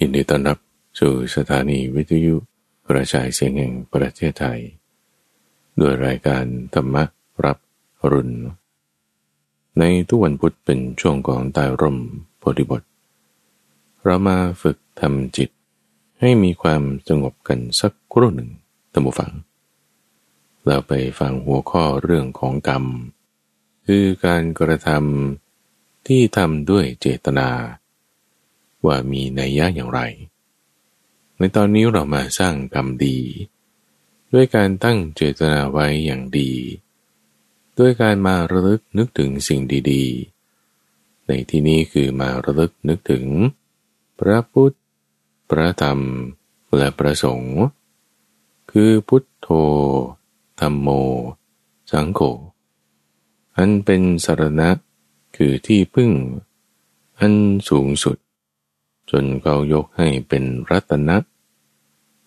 ยินดีต้อนรับสู่สถานีวิทยุกระจายเสียงแห่งประเทศไทย ด้วยรายการธรรมรับรุณ ในทุกวันพุธเป็นช่วงของตายร่มโพธิบท เรามาฝึกทำจิต ให้มีความสงบกันสักครู่หนึ่งตั้งฟังแล้วไปฟังหัวข้อเรื่องของกรรม คือการกระทำที่ทำด้วยเจตนา ว่ามีนัยยะอย่างไร ในตอนนี้เรามาสร้างกรรมดี ด้วยการตั้งเจตนาไว้อย่างดี ด้วยการมาระลึกนึกถึงสิ่งดีๆ ในที่นี้คือมาระลึกนึกถึง พระพุทธ พระธรรม และพระสงฆ์คือพุทโธธรรมโม สังโฆอันเป็นสารณะคือที่พึ่ง อันสูงสุด จนเขายกให้เป็นรัตนะ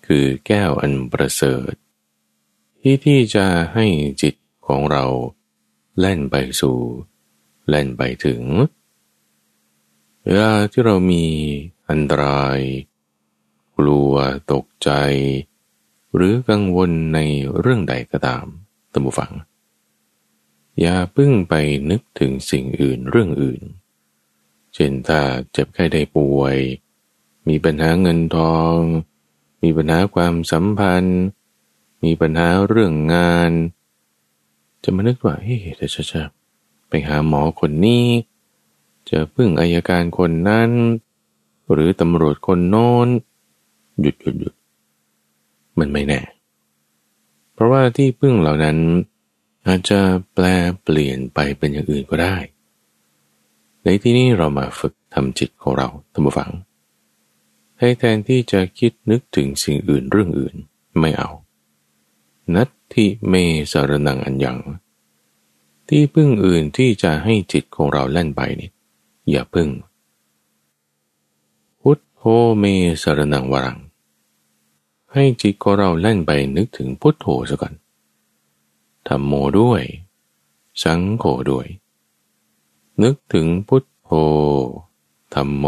คือแก้วอันประเสริฐ ที่ที่จะให้จิตของเราแล่นไปสู่ แล่นไปถึง เวลาที่เรามีอันตราย กลัวตกใจ หรือกังวลในเรื่องใดก็ตามตัมบูฟัง อย่าพึ่งไปนึกถึงสิ่งอื่นเรื่องอื่น เช่นถ้าเจ็บไข้ได้ป่วย มีปัญหาเงินทอง มีปัญหาความสัมพันธ์ มีปัญหาเรื่องงาน จะมานึกว่าเฮ้ยเดี๋ยวจะไปหาหมอคนนี้ จะพึ่งอายการคนนั้น หรือตำรวจคนโน้น หยุดหยุดหยุดมันไม่แน่ เพราะว่าที่พึ่งเหล่านั้นอาจจะแปลเปลี่ยนไปเป็นอย่างอื่นก็ได้ ในที่นี้เรามาฝึกทำจิตของเราทำฝัง ให้แทนที่จะคิดนึกถึงสิ่งอื่นเรื่องอื่นไม่เอา นัตทิเมสารนังอันยัง ที่พึ่งอื่นที่จะให้จิตของเราแล่นไปนี่อย่าพึ่ง พุทโธเมสารนังวรัง ให้จิตของเราแล่นไปนึกถึงพุทโธซะก่อนธรรมโมด้วย สังโฆด้วย นึกถึงพุทโธธรรมโม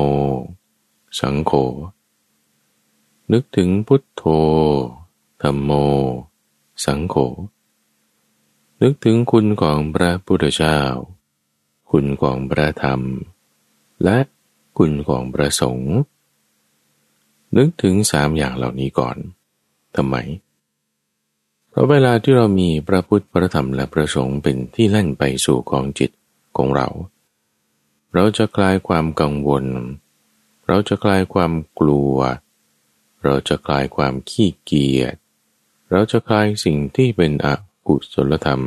สังโฆ นึกถึงพุทโธธรรมโม สังโฆ นึกถึงคุณของพระพุทธเจ้า คุณของพระธรรม และคุณของพระสงฆ์นึกถึงสามอย่างเหล่านี้ก่อนทำไม เพราะเวลาที่เรามีพระพุทธพระธรรมและพระสงฆ์เป็นที่เล่นไปสู่ของจิตของเรา เราจะคลายความกังวล เราจะคลายความกลัว เราจะคลายความขี้เกียจ เราจะคลายสิ่งที่เป็นอกุศลธรรม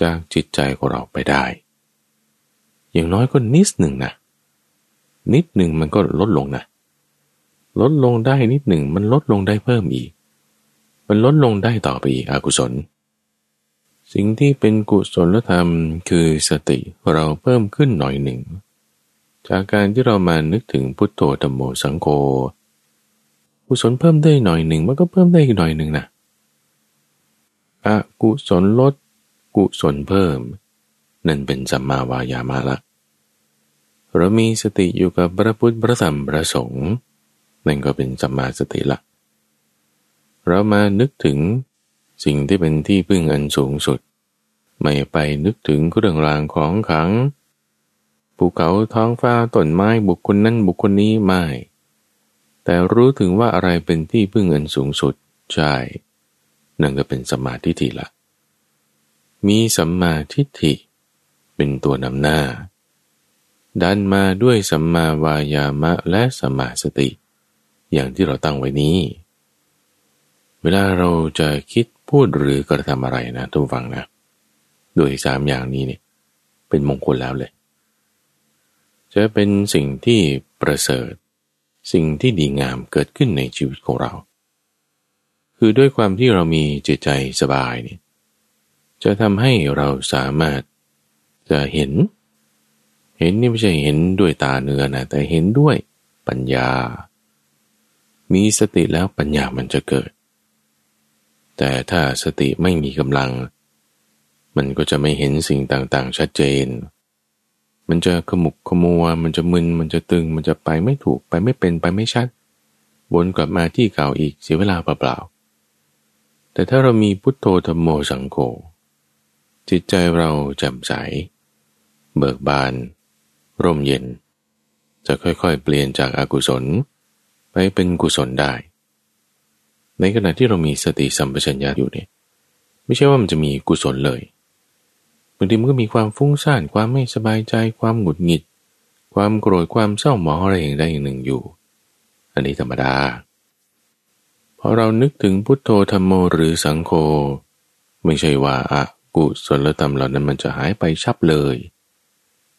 จากจิตใจของเราไปได้ อย่างน้อยก็นิดหนึ่งนะ นิดหนึ่งมันก็ลดลงนะ ลดลงได้นิดหนึ่งมันลดลงได้เพิ่มอีก มันลดลงได้ต่อไปอีกอกุศล สิ่งที่เป็นกุศลธรรมคือสติเราเพิ่มขึ้นหน่อยหนึ่ง จากการที่เรามานึกถึงพุทโธธรรมโมสังโฆกุศลเพิ่มได้หน่อยหนึ่งมันก็เพิ่มได้อีกหน่อยหนึ่งนะอะกุศลลด กุศลเพิ่ม นั่นเป็นสัมมาวายามาละเรามีสติอยู่กับพระพุทธพระธรรมพระสงฆ์นั่นก็เป็นสัมมาสติละเรามานึกถึง สิ่งที่เป็นที่พึ่งอันสูงสุด ไม่ไปนึกถึงเรื่องรางของขังภูเขาท้องฟ้าต้นไม้บุคคลนั้นบุคคลนี้ไม่ แต่รู้ถึงว่าอะไรเป็นที่พึ่งอันสูงสุดใช่นั่นก็เป็นสมาธิฐิละ มีสัมมาทิฏฐิ เป็นตัวนำหน้า ดันมาด้วยสัมมาวายามะและสัมมาสติ อย่างที่เราตั้งไว้นี้ เวลาเราจะคิด พูดหรือกระทำอะไรนะทุกฝังนะ โดยสามอย่างนี้เนี่ยเป็นมงคลแล้วเลย จะเป็นสิ่งที่ประเสริฐ สิ่งที่ดีงามเกิดขึ้นในชีวิตของเรา คือด้วยความที่เรามีจิตใจสบายเนี่ยจะทำให้เราสามารถจะเห็น เห็นนี่ไม่ใช่เห็นด้วยตาเนื้อนะแต่เห็นด้วยปัญญา มีสติแล้วปัญญามันจะเกิด แต่ถ้าสติไม่มีกำลัง มันก็จะไม่เห็นสิ่งต่างๆ ชัดเจน มันจะขมุกขมัว มันจะมึน มันจะตึง มันจะไปไม่ถูก ไปไม่เป็น ไปไม่ชัด วนกลับมาที่เก่าอีกเสียเวลาเปล่าๆ แต่ถ้าเรามีพุทโธธรรมโมสังโฆ จิตใจเราแจ่มใส เบิกบาน ร่มเย็น จะค่อยๆ เปลี่ยนจากอากุศล ไปเป็นกุศลได้ ในขณะที่เรามีสติสัมปชัญญะอยู่เนี่ยไม่ใช่ว่ามันจะมีกุศลเลยบางทีมันก็มีความฟุ้งซ่านความไม่สบายใจ ความหงุดหงิด ความโกรธความเศร้าหมองอะไรอย่างใดอย่างหนึ่งอยู่ อันนี้ธรรมดาพอเรานึกถึงพุทโธธรรมโมหรือสังโฆไม่ใช่ว่าอะกุศลธรรมเหล่านั้นมันจะหายไปชับเลย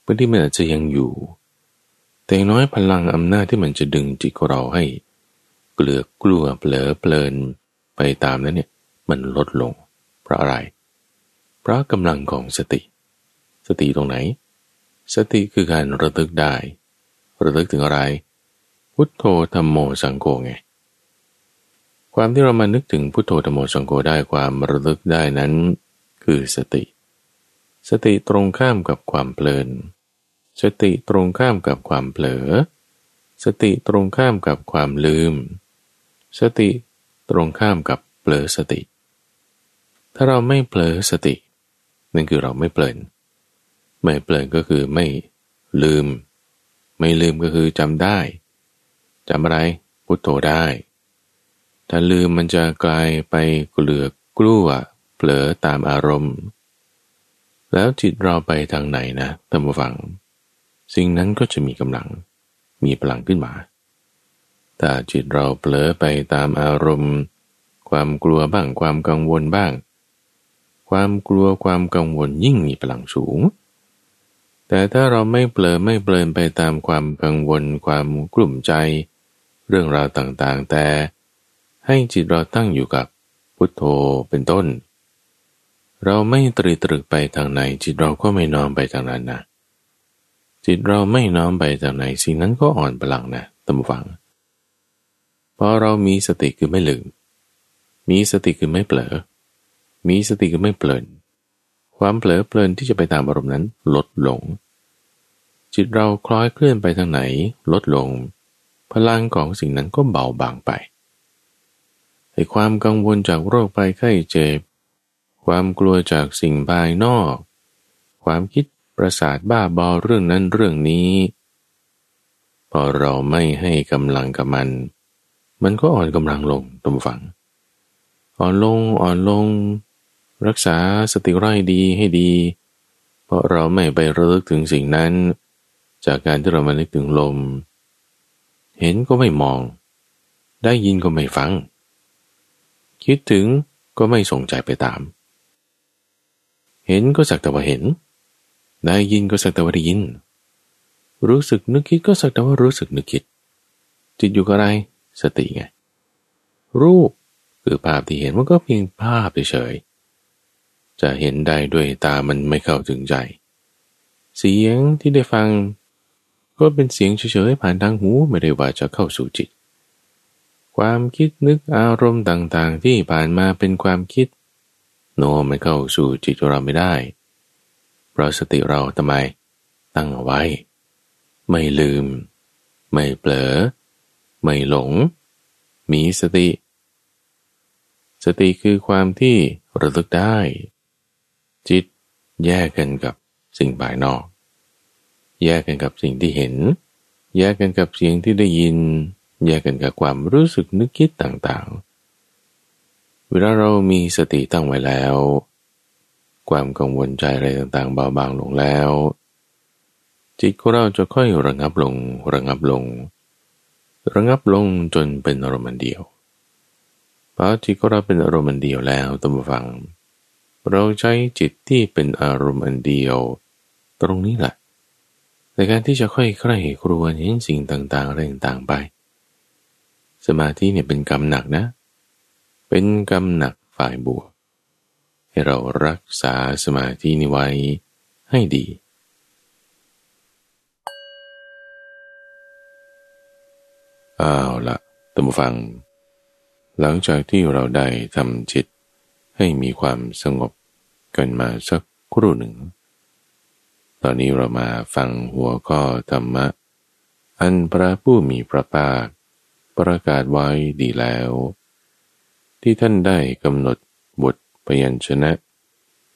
บางทีมันอาจจะยังอยู่ แต่น้อยพลังอำนาจที่มันจะดึงจิตของเราให้ เกลือกลัวเปลอเพลินไปตามนั้นเนี่ยมันลดลง เพราะอะไร เพราะกำลังของสติ สติตรงไหน สติคือการระลึกได้ ระลึกถึงอะไร พุทโธธรรมโมสังโฆไง ความที่เรามานึกถึงพุทโธธรรมโมสังโฆได้ความระลึกได้นั้น คือสติ สติตรงข้ามกับความเพลิน สติตรงข้ามกับความเผลอ สติตรงข้ามกับความลืม สติตรงข้ามกับเผลอสติ ถ้าเราไม่เผลอสติ นั่นคือเราไม่เปลินไม่เปลินก็คือไม่ลืม ไม่ลืมก็คือจำได้จำอะไรพุทโธได้ ถ้าลืมมันจะกลายไปเกลือกกลัวเผลอตามอารมณ์ แล้วจิตเราไปทางไหนนะท่านผู้ฟัง สิ่งนั้นก็จะมีกำลัง มีพลังขึ้นมา ถ้าจิตเราเผลอไปตามอารมณ์ ความกลัวบ้างความกังวลบ้าง ความกลัวความกังวลยิ่งมีพลังสูง แต่ถ้าเราไม่เปลอไม่เปลินไปตามความกังวล ความกลุ่มใจ เรื่องราวต่างๆ แต่ให้จิตเราตั้งอยู่กับพุทโธเป็นต้น เราไม่ตรีตรึกไปทางไหน จิตเราก็ไม่น้อมไปทางนั้นนะจิตเราไม่น้อมไปทางไหนสิ่งนั้นก็อ่อนพลังนะตั้งฟัง พอเรามีสติคือไม่ลืม มีสติคือไม่เปลอ มีสติก็ไม่เปลินความเผลอเพลินที่จะไปตามอารมณ์นั้นลดลง จิตเราคล้อยเคลื่อนไปทางไหนลดลง พลังของสิ่งนั้นก็เบาบางไปไอ้ความกังวลจากโรคไปไข้เจ็บ ความกลัวจากสิ่งภายนอก ความคิดประสาทบ้าบอเรื่องนั้นเรื่องนี้ พอเราไม่ให้กำลังกับมัน มันก็อ่อนกำลังลงตมฝัง อ่อนลงอ่อนลง รักษาสติไร้ดีให้ดี เพราะเราไม่ไประลึกถึงสิ่งนั้น จากการที่เรามานึกถึงลม เห็นก็ไม่มอง ได้ยินก็ไม่ฟัง คิดถึงก็ไม่สนใจไปตาม เห็นก็สักแต่ว่าเห็น ได้ยินก็สักแต่ว่าได้ยิน รู้สึกนึกคิดก็สักแต่ว่ารู้สึกนึกคิด จิตอยู่กับอะไร สติไง รูปคือภาพที่เห็นมันก็เพียงภาพเฉยจะเห็นได้ด้วยตามันไม่เข้าถึงใจ เสียงที่ได้ฟัง ก็เป็นเสียงเฉยๆผ่านทางหูไม่ได้ว่าจะเข้าสู่จิต ความคิดนึกอารมณ์ต่างๆ ที่ผ่านมาเป็นความคิด โนไม่เข้าสู่จิตเราไม่ได้เพราะสติเราทำไมตั้งเอาไว้ ไม่ลืม ไม่เผลอ ไม่หลง มีสติ สติคือความที่ระลึกได้ จิตแยกกันกับสิ่งภายนอก แยกกันกับสิ่งที่เห็น แยกกันกับเสียงที่ได้ยิน แยกกันกับความรู้สึกนึกคิดต่างๆ เวลาเรามีสติตั้งไว้แล้ว ความกังวลใจอะไรต่างๆเบาบางลงแล้ว จิตของเราจะค่อยระงับลงระงับลง ระงับลงจนเป็นอารมณ์เดียวพอจิตของเราเป็นอารมณ์เดียวแล้วตั้งฟัง เราใช้จิตที่เป็นอารมณ์อันเดียว ตรงนี้แหละในการที่จะค่อยใคร่ครวญเห็นสิ่งต่างๆอะไรต่างๆไป สมาธิเนี่ยเป็นกรรมหนักนะ เป็นกรรมหนักฝ่ายบวก ให้เรารักษาสมาธินี้ไว้ให้ดี อาละตัมฟัง หลังจากที่เราได้ทำจิตให้มีความสงบกันมาสักครู่หนึ่ง ตอนนี้เรามาฟังหัวข้อธรรมะ อันพระผู้มีพระภาคประกาศไว้ดีแล้ว ที่ท่านได้กำหนดบทพยัญชนะ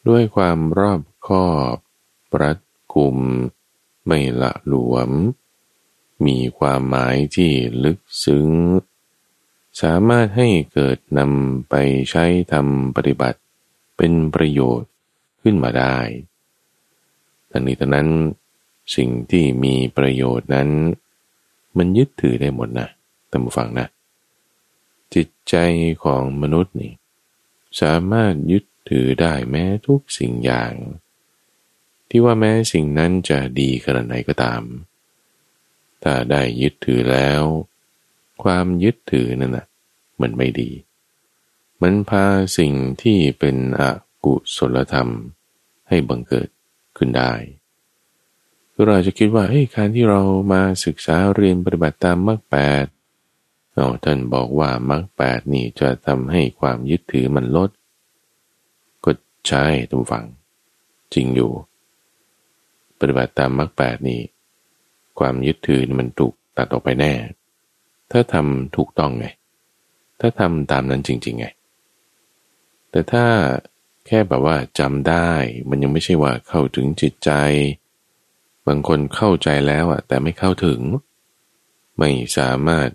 ด้วยความรอบคอบปรัดกุม ไม่ละหลวม มีความหมายที่ลึกซึ้ง สามารถให้เกิดนำไปใช้ทำปฏิบัติเป็นประโยชน์ขึ้นมาได้ทั้งนี้ทั้งนั้นสิ่งที่มีประโยชน์นั้น มันยึดถือได้หมดนะท่านผู้ฟังนะ จิตใจของมนุษย์นี่สามารถยึดถือได้แม้ทุกสิ่งอย่าง ที่ว่าแม้สิ่งนั้นจะดีขนาดไหนก็ตาม ถ้าได้ยึดถือแล้ว ความยึดถือนั่นนะมันไม่ดี มันพาสิ่งที่เป็นอกุศลธรรมให้บังเกิดขึ้นได้เราจะคิดว่าเฮ้ยการที่เรามาศึกษาเรียนปฏิบัติตามมรรคแปดเราท่านบอกว่ามรรคแปดนี่จะทำให้ความยึดถือมันลด ก็ใช่ทุกฝัง จริงอยู่ ปฏิบัติตามมรรคแปดนี่ ความยึดถือมันถูกตัดออกไปแน่ ถ้าทำถูกต้องไง ถ้าทำตามนั้นจริง ๆ ไง แต่ถ้าแค่แบบว่าจำได้ มันยังไม่ใช่ว่าเข้าถึงจิตใจ บางคนเข้าใจแล้วอะแต่ไม่เข้าถึง ไม่สามารถ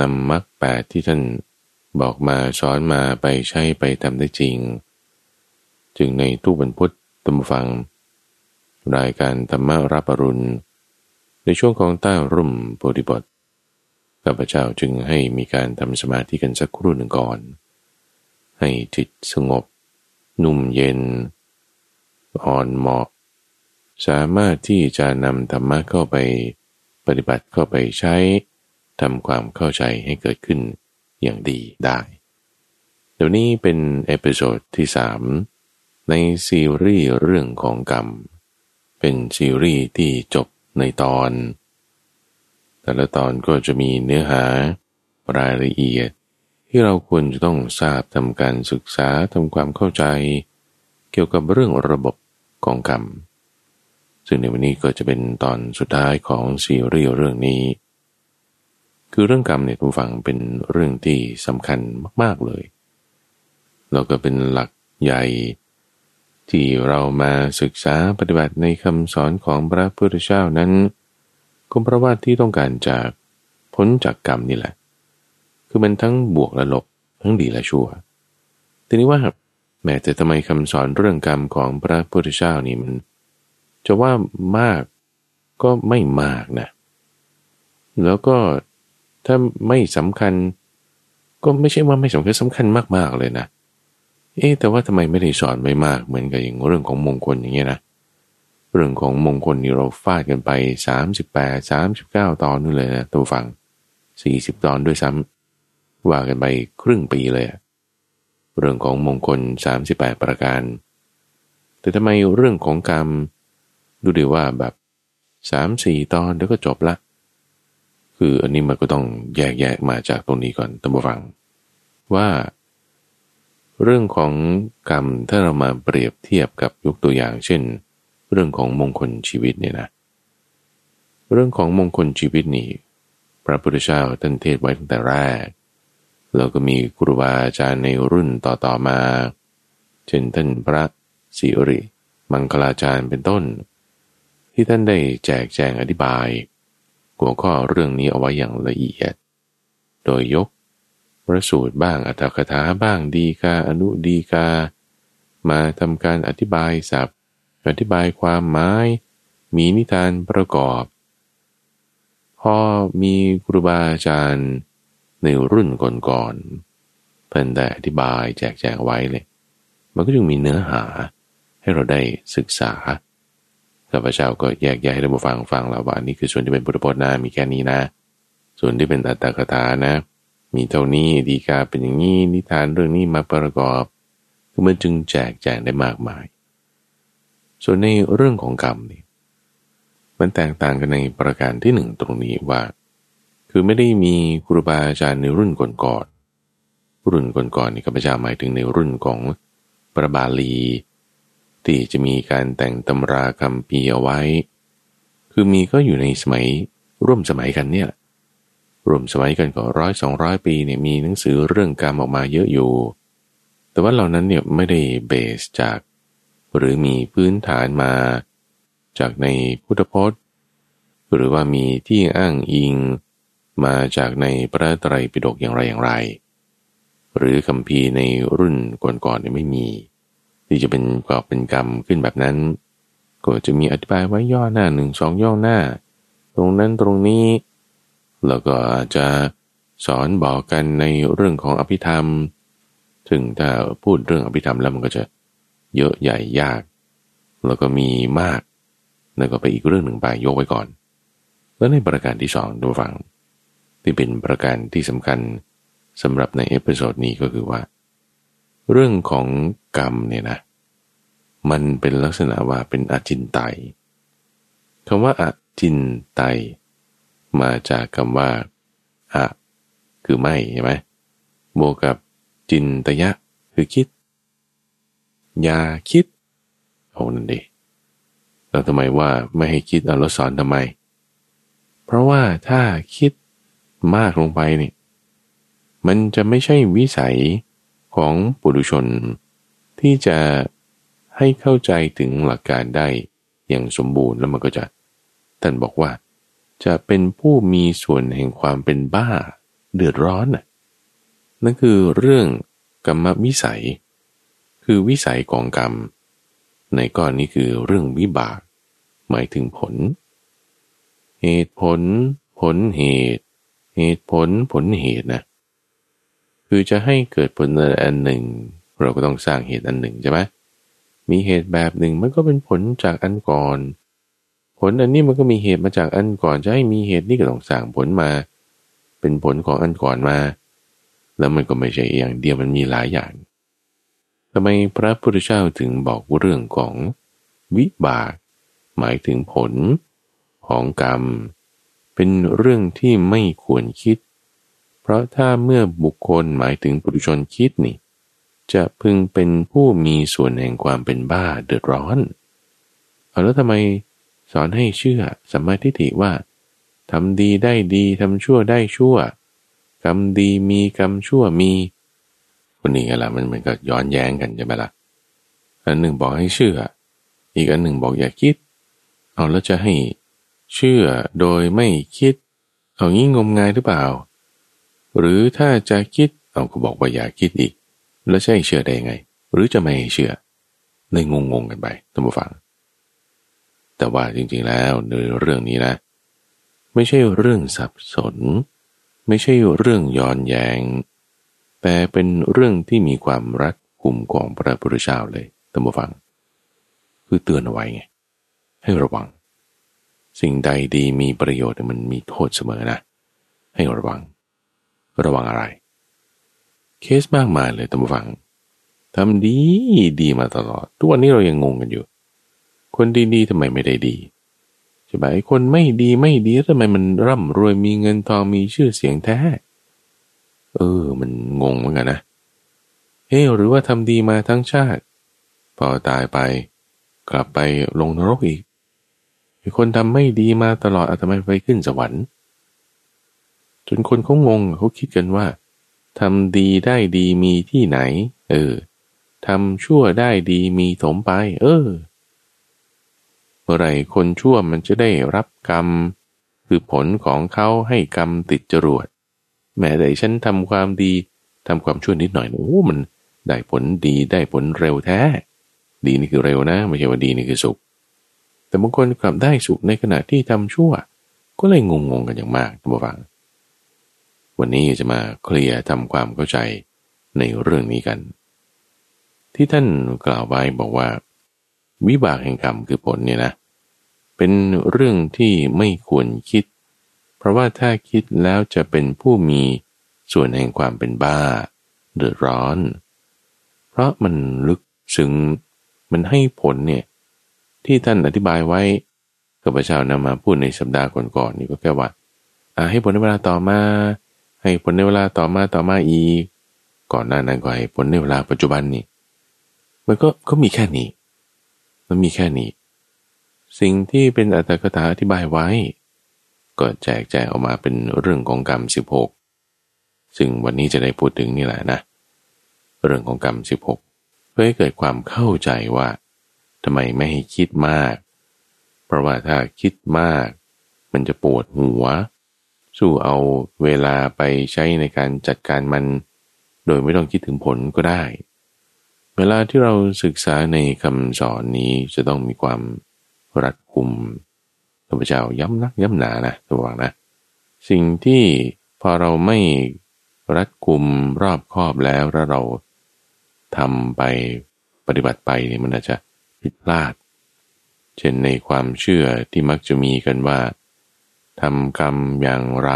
นำมรรคแปดที่ท่านบอกมาสอนมาไปใช้ไปทำได้จริง จึงในตู้บรรพุทธตมฟัง รายการธรรมรับปรุณ ในช่วงของใต้ร่มโพธิบทข้าพเจ้าจึงให้มีการทำสมาธิกันสักครู่หนึ่งก่อน ให้จิตสงบ นุ่มเย็น อ่อนเหมาะ สามารถที่จะนำธรรมะเข้าไปปฏิบัติเข้าไปใช้ทำความเข้าใจให้เกิดขึ้นอย่างดีได้ เดี๋ยวนี้เป็น episode ที่สามในซีรีส์เรื่องของกรรม เป็นซีรีส์ที่จบ ในตอน แต่ละตอนก็จะมีเนื้อหารายละเอียด ที่เราควรจะต้องทราบทำการศึกษาทำความเข้าใจ เกี่ยวกับเรื่องระบบของกรรม ซึ่งในวันนี้ก็จะเป็นตอนสุดท้ายของซีรีส์เรื่องนี้ คือเรื่องกรรมเนี่ยทุกฝังเป็นเรื่องที่สำคัญมาก ๆเลยเราก็เป็นหลักใหญ่ ที่เรามาศึกษาปฏิบัติในคำสอนของพระพุทธเจ้านั้นก็เพราะว่าที่ต้องการจากพ้นจากกรรมนี่แหละ คือมันทั้งบวกและลบทั้งดีและชั่ว ทีนี้ว่าแม้แต่ทำไมคำสอนเรื่องกรรมของพระพุทธเจ้านี่มัน จะว่ามากก็ไม่มากนะ แล้วก็ถ้าไม่สำคัญ ก็ไม่ใช่ว่าไม่สำคัญสำคัญมากๆเลยนะ เอ๊แต่ว่าทำไมไม่ได้สอนไว้มากเหมือนกับอย่างเรื่องของมงคลอย่างเงี้ยนะ เรื่องของมงคลนี่เราฟาดกันไปสามสิบแปดสามสิบเก้าตอนนู่นเลยนะตัวฟังสี่สิบตอนด้วยซ้ำว่ากันไปครึ่งปีเลย เรื่องของมงคลสามสิบแปดประการ แต่ทำไมเรื่องของกรรม ดูดีว่าแบบสามสี่ตอนแล้วก็จบละ คืออันนี้มันก็ต้องแยกแยกมาจากตรงนี้ก่อนตั้งฟัง ว่า เรื่องของกรรมถ้าเรามาเปรียบเทียบกับยกตัวอย่าง เช่น เรื่องของมงคลชีวิตเนี่ยนะเรื่องของมงคลชีวิตนี่พระพุทธเจ้าท่านเทศไว้ตั้งแต่แรก แล้วก็มีครูบาอาจารย์ในรุ่นต่อๆมา เช่นท่านพระสิริ มังคลาจารย์เป็นต้น ที่ท่านได้แจกแจงอธิบาย หัวข้อเรื่องนี้เอาไว้อย่างละเอียด โดยยก พระสูตรบ้างอัตถกถาบ้างดีกาอนุดีกา มาทำการอธิบายศัพท์ อธิบายความหมาย มีนิทานประกอบพอมีครูบาอาจารย์ในรุ่นก่อนๆเพิ่นได้อธิบายแจกแจงไว้เลย มันก็จึงมีเนื้อหาให้เราได้ศึกษาข้าพเจ้าก็แยกแยะให้ท่านผู้ฟังฟังแล้วว่านี่คือส่วนที่เป็นพุทธพจน์นะมีแค่นี้นะ ส่วนที่เป็นอัตถกถานะ มีเท่านี้ดีกาเป็นอย่างนี้นิทานเรื่องนี้มาประกอบคือมันจึงแจกแจงได้มากมาย ส่วนในเรื่องของกรรมนี่มันแตกต่างกันในประการที่หนึ่งตรงนี้ว่า คือไม่ได้มีครูบาอาจารย์ในรุ่นก่อนๆรุ่นก่อนๆนี่ข้าพเจ้าหมายถึงในรุ่นของพระบาลี ที่จะมีการแต่งตำราคำปีเอาไว้ คือมีก็อยู่ในสมัยร่วมสมัยกันเนี่ย รวมสมัยกันก็ร้อยสองร้อยปีเนี่ยมีหนังสือเรื่องกรรมออกมาเยอะอยู่ แต่ว่าเหล่านั้นเนี่ยไม่ได้เบสจาก หรือมีพื้นฐานมา จากในพุทธพจน์ หรือว่ามีที่อ้างอิง มาจากในพระไตรปิฎกอย่างไรอย่างไร หรือคำพีในรุ่นก่อนๆเนี่ยไม่มี ที่จะเป็นกอบเป็นกรรมขึ้นแบบนั้น ก็จะมีอธิบายไว้ย่อหน้าหนึ่งสองย่อหน้า ตรงนั้นตรงนี้ แล้วก็อาจจะสอนบอกกันในเรื่องของอภิธรรม ถึงถ้าพูดเรื่องอภิธรรมแล้วมันก็จะเยอะใหญ่ยาก แล้วก็มีมากนั่นก็ไปอีกเรื่องหนึ่งไปยกไว้ก่อน แล้วในประการที่สองผู้ฟัง ที่เป็นประการที่สำคัญสำหรับใน episode นี้ก็คือว่า เรื่องของกรรมเนี่ยนะ มันเป็นลักษณะว่าเป็นอจินไตยคำว่าอจินไตย มาจากคำว่าอะ คือไม่ใช่ไหมบวกกับจินตยะ คือคิด อย่าคิดเอานั่นดีแล้วทำไมว่าไม่ให้คิดเอาแล้วสอนทำไม เพราะว่าถ้าคิดมากลงไปเนี่ยมันจะไม่ใช่วิสัยของปุถุชน ที่จะให้เข้าใจถึงหลักการได้อย่างสมบูรณ์แล้วมันก็จะท่านบอกว่า จะเป็นผู้มีส่วนแห่งความเป็นบ้า เดือดร้อนน่ะนั่นคือเรื่องกรรมวิสัย คือวิสัยของกรรม ในก้อนนี้คือเรื่องวิบาก หมายถึงผล เหตุผล ผลเหตุ เหตุผลผลเหตุนะ คือจะให้เกิดผลอันหนึ่ง เราก็ต้องสร้างเหตุอันหนึ่งใช่ไหมมีเหตุแบบหนึ่งมันก็เป็นผลจากอันก่อน ผลอันนี้มันก็มีเหตุมาจากอันก่อนจะให้มีเหตุนี่ก็ต้องสั่งผลมา เป็นผลของอันก่อนมา แล้วมันก็ไม่ใช่อย่างเดียวมันมีหลายอย่างทำไมพระพุทธเจ้าถึงบอกเรื่องของวิบาก หมายถึงผลของกรรม เป็นเรื่องที่ไม่ควรคิด เพราะถ้าเมื่อบุคคลหมายถึงปุถุชนคิดนี่จะพึงเป็นผู้มีส่วนแห่งความเป็นบ้าเดือดร้อน เอาแล้วทำไม สอนให้เชื่อสัมมาทิฏฐิว่าทำดีได้ดีทำชั่วได้ชั่วกรรมดีมีกรรมชั่วมีคนนี้อะไรมันเหมือนกับย้อนแย้งกันใช่ไหมละ่ะอันหนึ่งบอกให้เชื่อ อีกอันหนึ่งบอกอย่าคิด เอาแล้วจะให้เชื่อโดยไม่คิด เอางี้งมงายหรือเปล่า หรือถ้าจะคิดเอาก็บอกว่าอย่าคิดอีก แล้วใช่เชื่อได้ไง หรือจะไม่เชื่อเลยงงงกันไปท่านผู้ฟัง แต่ว่าจริงๆแล้วในเรื่องนี้นะ ไม่ใช่เรื่องสับสน ไม่ใช่เรื่องย้อนแยงแต่เป็นเรื่องที่มีความรักกลุ่มของพระพุทธเจ้าเลยตั้งบฟัง คือเตือนเอาไว้ไง ให้ระวัง สิ่งใดดีมีประโยชน์มันมีโทษเสมอนะ ให้ระวัง ระวังอะไร เคสมากมายเลยตั้งบฟังทำดีดีมาตลอดทุกวันนี้เรายังงงกันอยู่ คนดีๆทำไมไม่ได้ดีใช่ไหมคนไม่ดีไม่ดีทำไมมันร่ำรวยมีเงินทองมีชื่อเสียงแท้ เออ มันงงเหมือนกันนะเฮ้หรือว่าทำดีมาทั้งชาติ พอตายไป กลับไปลงนรกอีกคนทำไม่ดีมาตลอดอาตมไปขึ้นสวรรค์ จนคนเขางงเขาคิดกันว่าทำดีได้ดีมีที่ไหน เออทำชั่วได้ดีมีถมไป เออ เมื่อไรคนชั่วมันจะได้รับกรรม คือผลของเขาให้กรรมติดจรวดแม้แต่ฉันทำความดีทำความชั่วนิดหน่อยโอ้มันได้ผลดีได้ผลเร็วแท้ ดีนี่คือเร็วนะไม่ใช่ว่าดีนี่คือสุข แต่บางคนกลับได้สุขในขณะที่ทำชั่ว ก็เลยงงงกันอย่างมากท่านผู้ฟังวันนี้จะมาเคลียร์ทำความเข้าใจในเรื่องนี้กัน ที่ท่านกล่าวไว้บอกว่า วิบากแห่งกรรมคือผลเนี่ยนะ เป็นเรื่องที่ไม่ควรคิด เพราะว่าถ้าคิดแล้วจะเป็นผู้มีส่วนแห่งความเป็นบ้า เดือดร้อน เพราะมันลึกซึ้งมันให้ผลเนี่ยที่ท่านอธิบายไว้กับพระเจ้านำมาพูดในสัปดาห์ก่อนๆนี่ก็แค่ว่าให้ผลในเวลาต่อมา ให้ผลในเวลาต่อมาต่อมาอีก ก่อนหน้านั้นก็ให้ผลในเวลาปัจจุบันนี่มันก็ก็มีแค่นี้ มันมีแค่นี้ สิ่งที่เป็นอัตถกถาอธิบายไว้ ก็แจกแจงออกมาเป็นเรื่องของกรรม 16 ซึ่งวันนี้จะได้พูดถึงนี่แหละนะ เรื่องของกรรม 16 เพื่อให้เกิดความเข้าใจว่าทำไมไม่ให้คิดมาก เพราะว่าถ้าคิดมาก มันจะปวดหัว สู้เอาเวลาไปใช้ในการจัดการมัน โดยไม่ต้องคิดถึงผลก็ได้ เวลาที่เราศึกษาในคำสอนนี้จะต้องมีความรัดกุมพระพุทธเจ้าย้ำนักย้ำหนานะตัววังนะ สิ่งที่พอเราไม่รัดกุมรอบคอบแล้วแล้วเราทำไปปฏิบัติไปนี่มันอาจจะผิดพลาด เช่นในความเชื่อที่มักจะมีกันว่าทำกรรมอย่างไร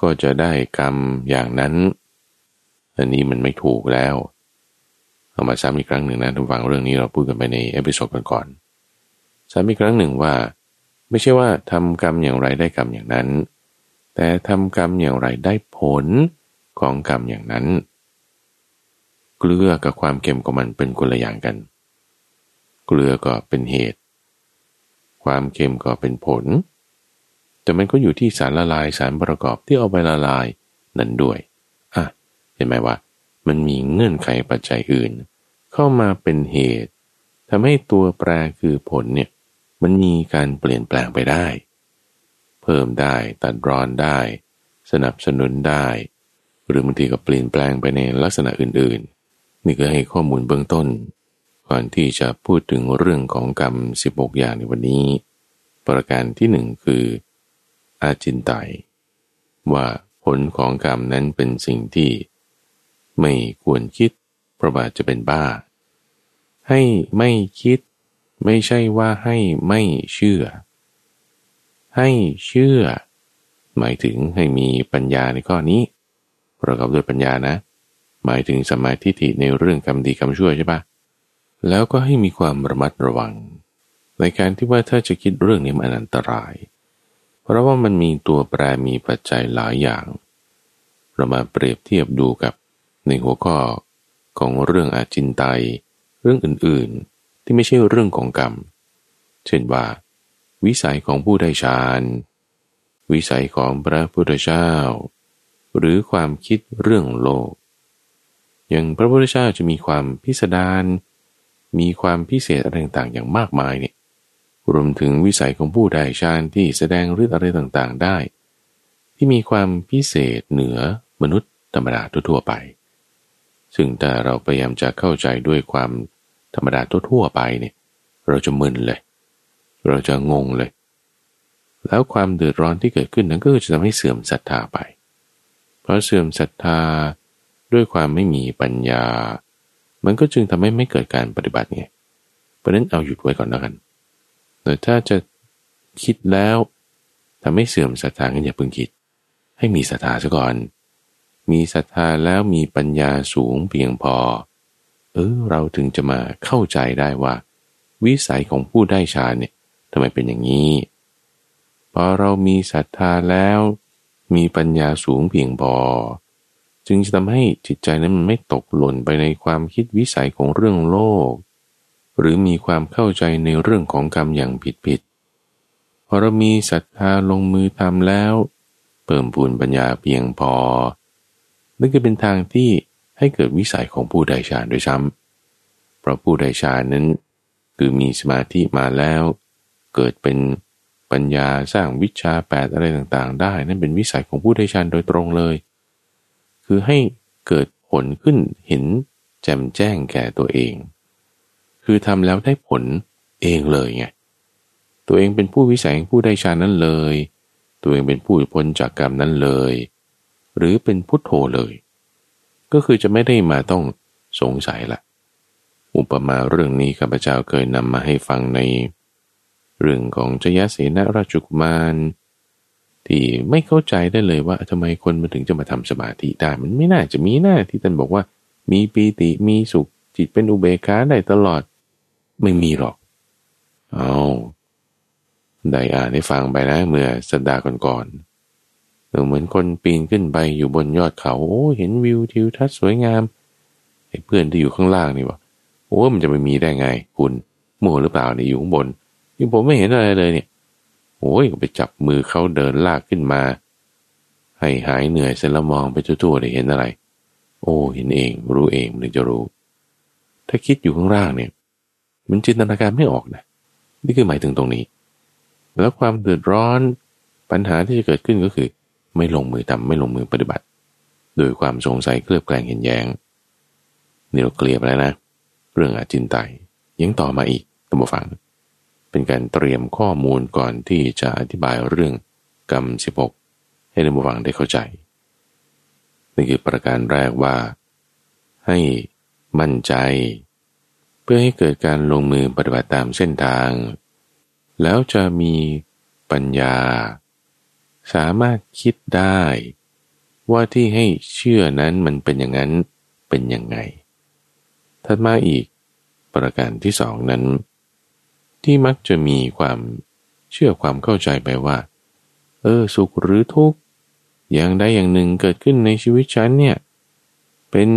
ก็จะได้กรรมอย่างนั้น อันนี้มันไม่ถูกแล้ว เอามาซ้ำอีกครั้งหนึ่งนะผู้ฟังเรื่องนี้เราพูดกันไปใน episode ก่อนๆซ้ำอีกครั้งหนึ่งว่า ไม่ใช่ว่าทำกรรมอย่างไรได้กรรมอย่างนั้น แต่ทำกรรมอย่างไรได้ผลของกรรมอย่างนั้น เกลือกับความเค็มของมันเป็นคนละอย่างกัน เกลือก็เป็นเหตุ ความเค็มก็เป็นผล แต่มันก็อยู่ที่สารละลายสารประกอบที่เอาไปละลายนั้นด้วยอะเห็นไหมว่า มันมีเงื่อนไขปัจจัยอื่น เข้ามาเป็นเหตุทำให้ตัวแปรคือผลเนี่ยมันมีการเปลี่ยนแปลงไปได้ เพิ่มได้ตัดรอนได้ สนับสนุนได้ หรือบางทีก็เปลี่ยนแปลงไปในลักษณะอื่นๆ นี่ก็ให้ข้อมูลเบื้องต้น ก่อนที่จะพูดถึงเรื่องของกรรม 16 อย่างในวันนี้ ประการที่หนึ่งคือ อาจินไตว่าผลของกรรมนั้นเป็นสิ่งที่ ไม่ควรคิด เพราะว่าจะเป็นบ้า ให้ไม่คิด ไม่ใช่ว่าให้ไม่เชื่อ ให้เชื่อ หมายถึงให้มีปัญญาในข้อนี้ประกอบด้วยปัญญานะ หมายถึงสมาธิในเรื่องกรรมดีกรรมชั่วใช่ปะแล้วก็ให้มีความระมัดระวัง ในการที่ว่าถ้าจะคิดเรื่องนี้มันอันตราย เพราะว่ามันมีตัวแปรมีปัจจัยหลายอย่างเรามาเปรียบเทียบดูกับ ในหัวข้อของเรื่องอาจินไตย เรื่องอื่นๆ ที่ไม่ใช่เรื่องของกรรม เช่นว่า วิสัยของผู้ได้ฌาน วิสัยของพระพุทธเจ้า หรือความคิดเรื่องโลก อย่างพระพุทธเจ้าจะมีความพิสดารมีความพิเศษอะไรต่างๆอย่างมากมายเนี่ยรวมถึงวิสัยของผู้ได้ฌานที่แสดงฤทธิ์อะไรต่างๆได้ ที่มีความพิเศษเหนือมนุษย์ธรรมดาทั่วๆไป ซึ่งแต่เราพยายามจะเข้าใจด้วยความธรรมดาทั่วๆไปเนี่ย เราจะมึนเลย เราจะงงเลย แล้วความเดือดร้อนที่เกิดขึ้นนั้นก็จะทำให้เสื่อมศรัทธาไป เพราะเสื่อมศรัทธาด้วยความไม่มีปัญญา มันก็จึงทำให้ไม่เกิดการปฏิบัติไงเพราะนั้นเอาหยุดไว้ก่อนแล้วกันแต่ถ้าจะคิดแล้วทำให้เสื่อมศรัทธากันอย่าเพิ่งคิด ให้มีศรัทธาซะก่อน มีศรัทธาแล้วมีปัญญาสูงเพียงพอ เออเราถึงจะมาเข้าใจได้ว่า วิสัยของผู้ได้ฌานเนี่ยทำไมเป็นอย่างนี้พอเรามีศรัทธาแล้ว มีปัญญาสูงเพียงพอจึงจะทำให้จิตใจนั้นมันไม่ตกหล่นไปในความคิดวิสัยของเรื่องโลก หรือมีความเข้าใจในเรื่องของกรรมอย่างผิดๆพอเรามีศรัทธาลงมือทำแล้ว เพิ่มพูนปัญญาเพียงพอ นั่นก็เป็นทางที่ให้เกิดวิสัยของผู้ใดฌานด้วยซ้ำเพราะผู้ใดฌานนั้น คือมีสมาธิมาแล้ว เกิดเป็นปัญญาสร้างวิชาแปดอะไรต่างๆ ได้ นั่นเป็นวิสัยของผู้ได้ฌานโดยตรงเลย คือให้เกิดผลขึ้นเห็นแจ่มแจ้งแก่ตัวเอง คือทำแล้วได้ผลเองเลยไงตัวเองเป็นผู้วิสัยผู้ได้ฌานนั้นเลย ตัวเองเป็นผู้พ้นจากกรรมนั้นเลย หรือเป็นพุทโธเลย ก็คือจะไม่ได้มาต้องสงสัยละอุปมาเรื่องนี้ข้าพเจ้าเคยนำมาให้ฟังใน เรื่องของจยเสนราชกุมารที่ไม่เข้าใจได้เลยว่าทำไมคนมาถึงจะมาทำสมาธิได้ มันไม่น่าจะมีหน้าที่ท่านบอกว่า มีปีติมีสุขจิตเป็นอุเบกขาได้ตลอด ไม่มีหรอก เอาได้อ่านได้ฟังไปนะเมื่อสัปดาห์ก่อนๆ เหมือนคนปีนขึ้นไปอยู่บนยอดเขาโอ้เห็นวิวทิวทัศน์สวยงามไอ้เพื่อนที่อยู่ข้างล่างนี่บอกโอ้มันจะไม่มีได้ไง คุณโม่หรือเปล่าเนี่ยอยู่ข้างบนนี่ผมไม่เห็นอะไรเลยเนี่ยโอ้ยไปจับมือเขาเดินลากขึ้นมา ให้หายเหนื่อยเสร็จแล้วมองไปทั่วๆได้เห็นอะไร โอ้เห็นเอง รู้เองถึงจะรู้ ถ้าคิดอยู่ข้างล่างเนี่ย มันจินตนาการไม่ออกนะนี่คือหมายถึงตรงนี้ แล้วความเดือดร้อนปัญหาที่จะเกิดขึ้นก็คือ ไม่ลงมือทำไม่ลงมือปฏิบัติ โดยความสงสัยเคลือบแคลงเห็นแยงนี่เราเคลียร์ไปแล้วนะ เรื่องอาจินไตยังต่อมาอีกตัมฟัง เป็นการเตรียมข้อมูลก่อนที่จะอธิบายเรื่องกรรมสิบกให้ตัมฟังได้เข้าใจนี่คือประการแรกว่า ให้มั่นใจ เพื่อให้เกิดการลงมือปฏิบัติตามเส้นทาง แล้วจะมีปัญญา สามารถคิดได้ ว่าที่ให้เชื่อนั้นมันเป็นอย่างนั้นเป็นยังไงถัดมาอีกประการที่สองนั้น ที่มักจะมีความเชื่อความเข้าใจไปว่า เออ สุขหรือทุกข์อย่างใดอย่างหนึ่งเกิดขึ้นในชีวิตฉันเนี่ย เป็น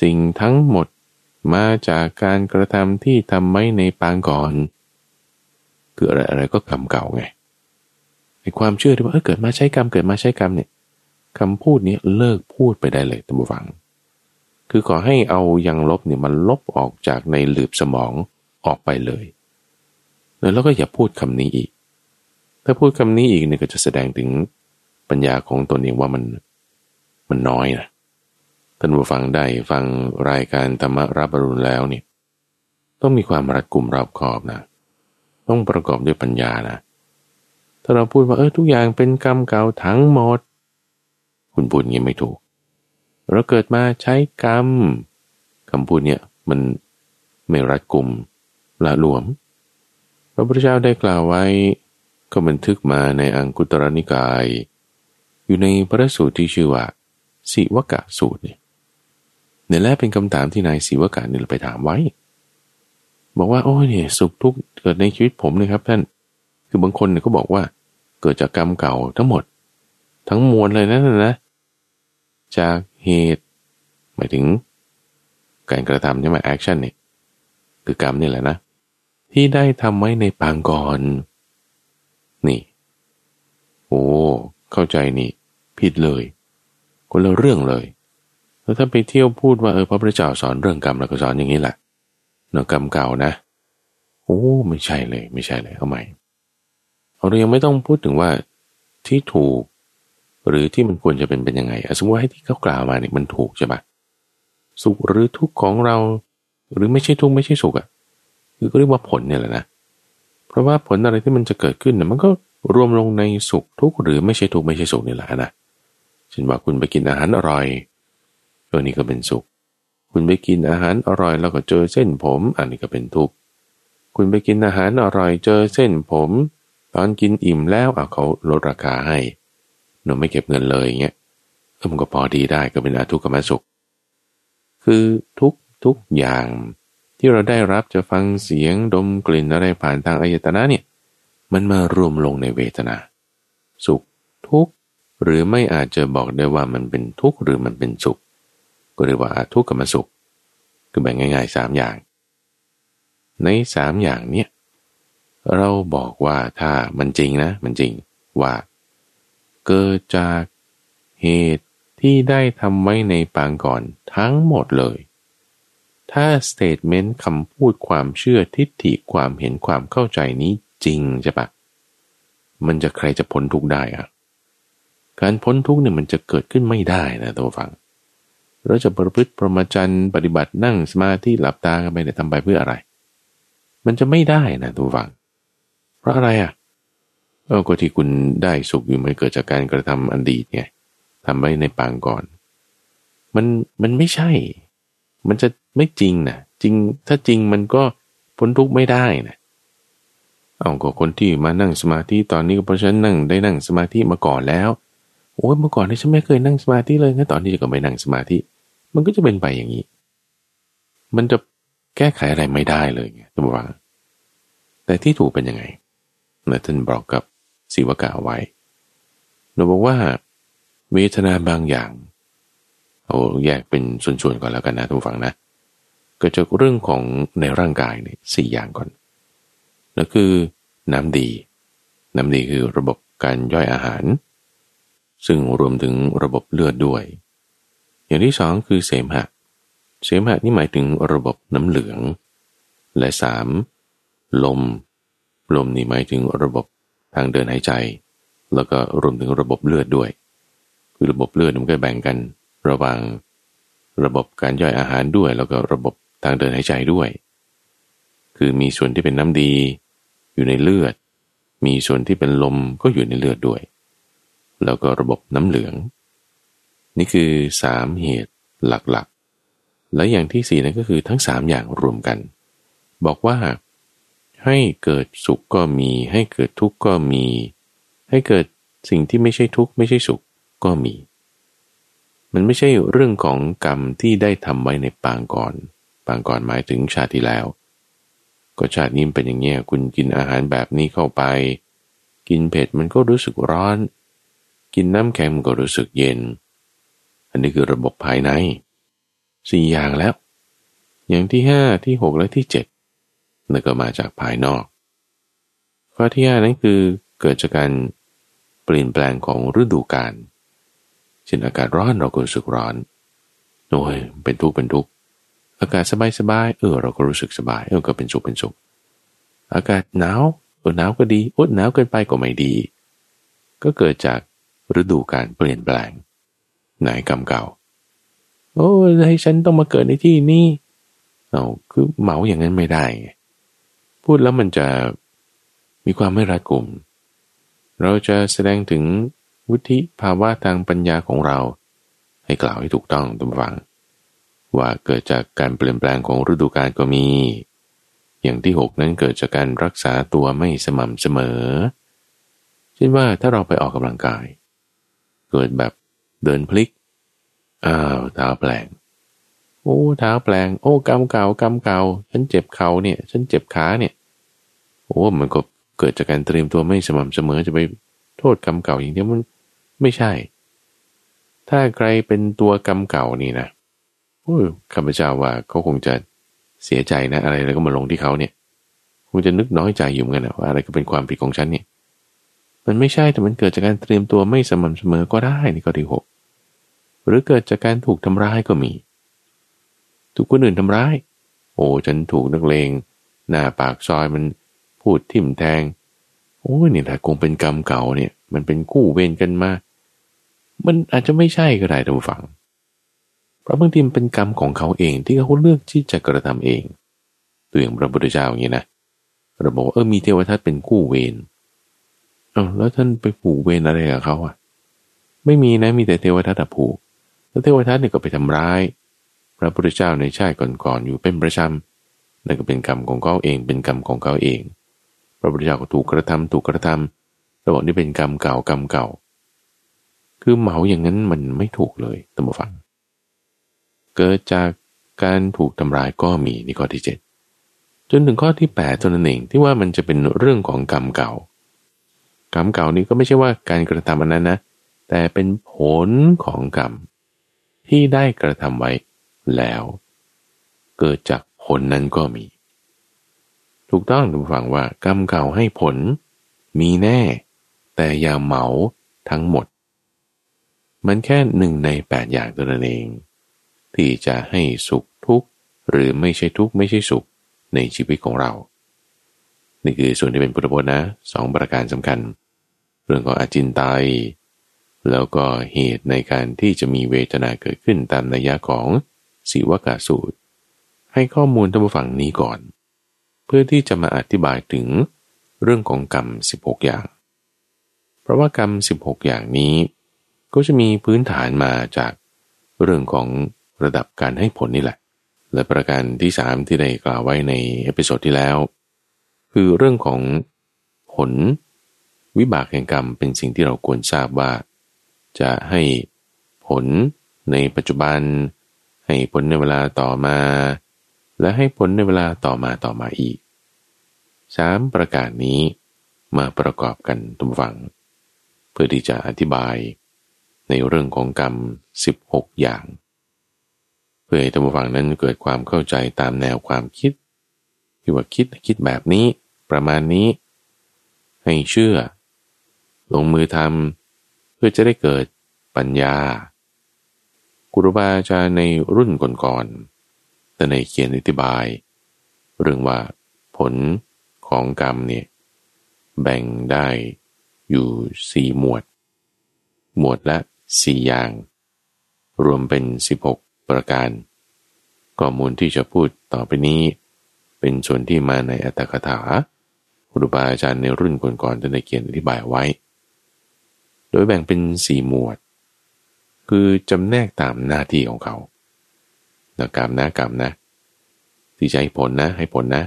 สิ่งทั้งหมดมาจากการกระทำที่ทำไว้ในปางก่อน คืออะไรอะไรก็กรรมเก่าไง ความเชื่อที่ว่าเออเกิดมาใช้กรรมเกิดมาใช้กรรมเนี่ยคำพูดนี้เลิกพูดไปได้เลยท่านผู้ฟัง คือขอให้เอายังลบเนี่ยมันลบออกจากในหลืบสมองออกไปเลย แล้วก็อย่าพูดคำนี้อีก ถ้าพูดคำนี้อีกเนี่ยก็จะแสดงถึงปัญญาของตนเองว่ามันมันน้อยนะท่านผู้ฟังได้ฟังรายการธรรมรับรุณแล้วเนี่ยต้องมีความรัดกุมรอบขอบนะ ต้องประกอบด้วยปัญญานะ ถ้าเราพูดว่าเออทุกอย่างเป็นกรรมเก่าทั้งหมด คุณพูดงี้ไม่ถูก เราเกิดมาใช้กรรมคำพูดเนี่ยมันไม่รัดกลุ่มละหลวม พระพุทธเจ้าได้กล่าวไว้ ก็บันทึกมาในอังคุตรนิกาย อยู่ในพระสูตรที่ชื่อว่าสิวกะสูตรเนี่ยเนี่ยแหละเป็นคำถามที่นายสิวกะเนี่ยไปถามไว้ บอกว่าโอ้ยเนี่ยสุขทุกข์เกิดในชีวิตผมเลยครับท่าน คือบางคนเนี่ยก็บอกว่า เกิดจากกรรมเก่าทั้งหมด ทั้งมวลเลยนั่นนะ จากเหตุ หมายถึง การกระทำใช่ไหม action เนี่ยคือกรรมนี่แหละนะ ที่ได้ทำไว้ในปางก่อน นี่ โอ้ เข้าใจนี่ ผิดเลยคนละเรื่องเลย แล้วถ้าไปเที่ยวพูดว่าเออพระพุทธเจ้าสอนเรื่องกรรมแล้วก็สอนอย่างนี้แหละเนาะกรรมเก่านะ โอ้ ไม่ใช่เลย ไม่ใช่เลยเอาใหม่ เรายังไม่ต้องพูดถึงว่าที่ถูก หรือที่มันควรจะเป็นเป็นยังไงสมมติว่าให้ที่เขากล่าวมาเนี่ยมันถูกใช่ปะสุขหรือทุกข์ของเรา หรือไม่ใช่ทุกข์ไม่ใช่สุขอะ่ะคือก็เรียกว่าผลเนี่ยแหละนะ เพราะว่าผลอะไรที่มันจะเกิดขึ้นเนี่ยมันก็รวมลงในสุขทุกข์หรือไม่ใช่ทุกข์ไม่ใช่สุขนี่แหละนะเช่นว่าคุณไปกินอาหารอร่อยตัวนี้ก็เป็นสุข คุณไปกินอาหารอร่อย แล้วก็เจอเส้นผม อันนี้ก็เป็นทุกข์ คุณไปกินอาหารอร่อยเจอเส้นผม ตอนกินอิ่มแล้วอะเขาลดราคาให้หนูไม่เก็บเงินเลยเงี้ยเออมันก็พอดีได้ก็เป็นอาทุกขมสุข คือทุกทุกอย่างที่เราได้รับจะฟังเสียงดมกลิ่นอะไรผ่านทางอายตนะเนี่ย มันมารวมลงในเวทนา สุขทุกข์หรือไม่อาจจะบอกได้ว่ามันเป็นทุกข์หรือมันเป็นสุข ก็เรียกว่าอาทุกขมสุข คือแบ่งง่ายๆสามอย่าง ในสามอย่างเนี่ย เราบอกว่าถ้ามันจริงนะ มันจริงว่า เกิดจากเหตุที่ได้ทำไว้ในปางก่อนทั้งหมดเลย ถ้าสเตทเมนต์คำพูดความเชื่อทิฏฐิความเห็นความเข้าใจนี้จริงใช่ปะมันจะใครจะพ้นทุกได้อะการพ้นทุกเนี่ยมันจะเกิดขึ้นไม่ได้นะตัวฟัง เราจะประพฤติประมาจันปฏิบัตินั่งสมาธิหลับตากันไปเนี่ยทำไปเพื่ออะไร มันจะไม่ได้นะตัวฟัง ราะอะไรอะเออก็ที่คุณได้สุขอยู่มันเกิดจากการกระทำอันดีตไงทำไว้ในปางก่อน มันมันไม่ใช่ มันจะไม่จริงนะจริงถ้าจริงมันก็พ้นทุกข์ไม่ได้นะเอาก็คนที่มานั่งสมาธิตอนนี้ก็เพราะฉันนั่งได้นั่งสมาธิมาก่อนแล้วโอ้ยเมื่อก่อนนี่ฉันไม่เคยนั่งสมาธิเลยงั้นตอนนี้ก็ไม่นั่งสมาธิ มันก็จะเป็นไปอย่างนี้ มันจะแก้ไขอะไรไม่ได้เลยไงตัวว่าแต่ที่ถูกเป็นยังไง นะท่านบอกกับศิวกะไว้เราบอกว่า เวทนาบางอย่างเอาแยกเป็นส่วนๆก่อนแล้วกันนะทุกฝังนะเกิดจากเรื่องของในร่างกายเนี่ยสี่อย่างก่อนแล้วคือน้ำดี น้ำดีคือระบบการย่อยอาหาร ซึ่งรวมถึงระบบเลือดด้วย อย่างที่สองคือเสมหะ เสมหะนี่หมายถึงระบบน้ำเหลือง และสามลม ลมนี่หมายถึงระบบทางเดินหายใจ แล้วก็รวมถึงระบบเลือดด้วย คือระบบเลือดมันก็แบ่งกันระหว่างระบบการย่อยอาหารด้วย แล้วก็ระบบทางเดินหายใจด้วย คือมีส่วนที่เป็นน้ำดี อยู่ในเลือด มีส่วนที่เป็นลมก็อยู่ในเลือดด้วย แล้วก็ระบบน้ำเหลือง นี่คือสามเหตุหลักๆ และอย่างที่สี่นั่นก็คือทั้งสามอย่างรวมกัน บอกว่า ให้เกิดสุขก็มี ให้เกิดทุกข์ก็มี ให้เกิดสิ่งที่ไม่ใช่ทุกข์ไม่ใช่สุขก็มี มันไม่ใช่เรื่องของกรรมที่ได้ทำไว้ในปางก่อน ปางก่อนหมายถึงชาติที่แล้ว ก็ชาตินี้เป็นอย่างเงี้ยคุณกินอาหารแบบนี้เข้าไป กินเผ็ดมันก็รู้สึกร้อน กินน้ำแข็งมันก็รู้สึกเย็น อันนี้คือระบบภายในสี่อย่างแล้ว อย่างที่ห้าที่หกและที่เจ็ด นั่นก็มาจากภายนอก ข้อที่ห้านั้นคือเกิดจากการเปลี่ยนแปลงของฤดูกาลเช่นอากาศร้อนเราก็รู้สึกร้อนโอ้ยเป็นทุกข์เป็นทุกข์อากาศสบายสบายเออเราก็รู้สึกสบายเออก็เป็นสุขเป็นสุขอากาศหนาวเออหนาวก็ดีอดหนาวเกินไปก็ไม่ดี ก็เกิดจากฤดูการเปลี่ยนแปลงไหนกรรมเก่า โอ้ให้ฉันต้องมาเกิดในที่นี้เอาคือเหมาอย่างนั้นไม่ได้ไง พูดแล้วมันจะมีความไม่รัดกุม เราจะแสดงถึงวุฒิภาวะทางปัญญาของเรา ให้กล่าวให้ถูกต้องตุกฟัง ว่าเกิดจากการเปลี่ยนแปลงของฤดูกาลก็มี อย่างที่หกนั้นเกิดจากการรักษาตัวไม่สม่ำเสมอเช่นว่าถ้าเราไปออกกำลังกาย เกิดแบบเดินพลิกอ้าวเท้าแปลงโอ้เท้าแปลง โอ้กำเก่ากำเก่าฉันเจ็บเข่าเนี่ย ฉันเจ็บขาเนี่ย โอ้มันก็เกิดจากการเตรียมตัวไม่สม่ำเสมอจะไปโทษกรรมเก่าอย่างเดียวมันไม่ใช่ ถ้าใครเป็นตัวกรรมเก่านี่นะโอ้ข้าพเจ้าว่าเขาคงจะเสียใจนะอะไรแล้วก็มาลงที่เขาเนี่ยคงจะนึกน้อยใจอยู่เหมือนกันว่าอะไรก็เป็นความผิดของฉันเนี่ยมันไม่ใช่แต่มันเกิดจากการเตรียมตัวไม่สม่ำเสมอก็ได้นี่ก็ที่หกหรือเกิดจากการถูกทำร้ายก็มี ถูกคนอื่นทำร้าย โอ้ฉันถูกนักเลง หน้าปากซอยมัน พูดทิ่มแทง โอ้ยนี่แหละคงเป็นกรรมเก่าเนี่ย มันเป็นกู้เวรกันมา มันอาจจะไม่ใช่ก็ได้ท่านผู้ฟัง เพราะบางทีมันเป็นกรรมของเขาเองที่เขาเลือกที่จะกระทำเอง ตัวอย่างพระพุทธเจ้าอย่างนี้นะเราบอกว่าเออมีเทวทัตเป็นกู้เวรเออแล้วท่านไปผูกเวรอะไรกับเขาอะ ไม่มีนะมีแต่เทวทัตผูก แล้วเทวทัตเนี่ยก็ไปทำร้าย พระพุทธเจ้าในชาติก่อนๆอยู่เป็นประจำนั่นก็เป็นกรรมของเขาเองเป็นกรรมของเขาเอง พระพุทธเจ้าก็ถูกกระทำถูกกระทำเราบอกนี่เป็นกรรมเก่ากรรมเก่า คือเหมาอย่างนั้นมันไม่ถูกเลยตั้งมาฟัง เกิดจากการถูกทำร้ายก็มีนี่ข้อที่เจ็ดจนถึงข้อที่แปดตัวนั้นเองที่ว่ามันจะเป็นเรื่องของกรรมเก่า กรรมเก่านี้ก็ไม่ใช่ว่าการกระทำอันนั้นนะ แต่เป็นผลของกรรมที่ได้กระทำไว้แล้ว เกิดจากผลนั้นก็มี ถูกต้องทุกฝังว่ากรรมเก่าให้ผล มีแน่ แต่อย่าเหมาทั้งหมด มันแค่หนึ่งในแปดอย่างตัวนั้นเอง ที่จะให้สุขทุกข์หรือไม่ใช่ทุกข์ไม่ใช่สุขในชีวิตของเรา นี่คือส่วนที่เป็นพุทธพจน์นะสองประการสำคัญ เรื่องของอาจินไตยแล้วก็เหตุในการที่จะมีเวทนาเกิดขึ้นตามนัยยะของสีวกาสูตร ให้ข้อมูลท่านผู้ฟังนี้ก่อน เพื่อที่จะมาอธิบายถึงเรื่องของกรรม 16 อย่าง เพราะว่ากรรม 16 อย่างนี้ ก็จะมีพื้นฐานมาจากเรื่องของระดับการให้ผลนี่แหละ และประการที่สามที่ได้กล่าวไว้ใน episode ที่แล้ว คือเรื่องของผลวิบากแห่งกรรมเป็นสิ่งที่เราควรทราบว่า จะให้ผลในปัจจุบัน ให้ผลในเวลาต่อมา และให้ผลในเวลาต่อมาต่อมาอีก สามประการนี้มาประกอบกันทุกฝัง เพื่อที่จะอธิบายในเรื่องของกรรม 16 อย่าง เพื่อให้ท่านผู้ฟังนั้นเกิดความเข้าใจตามแนวความคิด ที่ว่าคิดคิดแบบนี้ ประมาณนี้ ให้เชื่อ ลงมือทำเพื่อจะได้เกิดปัญญาครูบาอาจารย์ในรุ่นก่อนๆแต่ในเขียนอธิบาย เรื่องว่าผล ของกรรมเนี่ยแบ่งได้อยู่สี่หมวด หมวดละสี่อย่าง รวมเป็นสิบหกประการ ข้อมูลที่จะพูดต่อไปนี้ เป็นส่วนที่มาในอัตถกถาครูบาอาจารย์ในรุ่นก่อนๆได้เขียนอธิบายไว้ โดยแบ่งเป็นสี่หมวด คือจำแนกตามหน้าที่ของเขานะกรรมนะกรรมนะ ที่จะให้ผลนะให้ผลนะ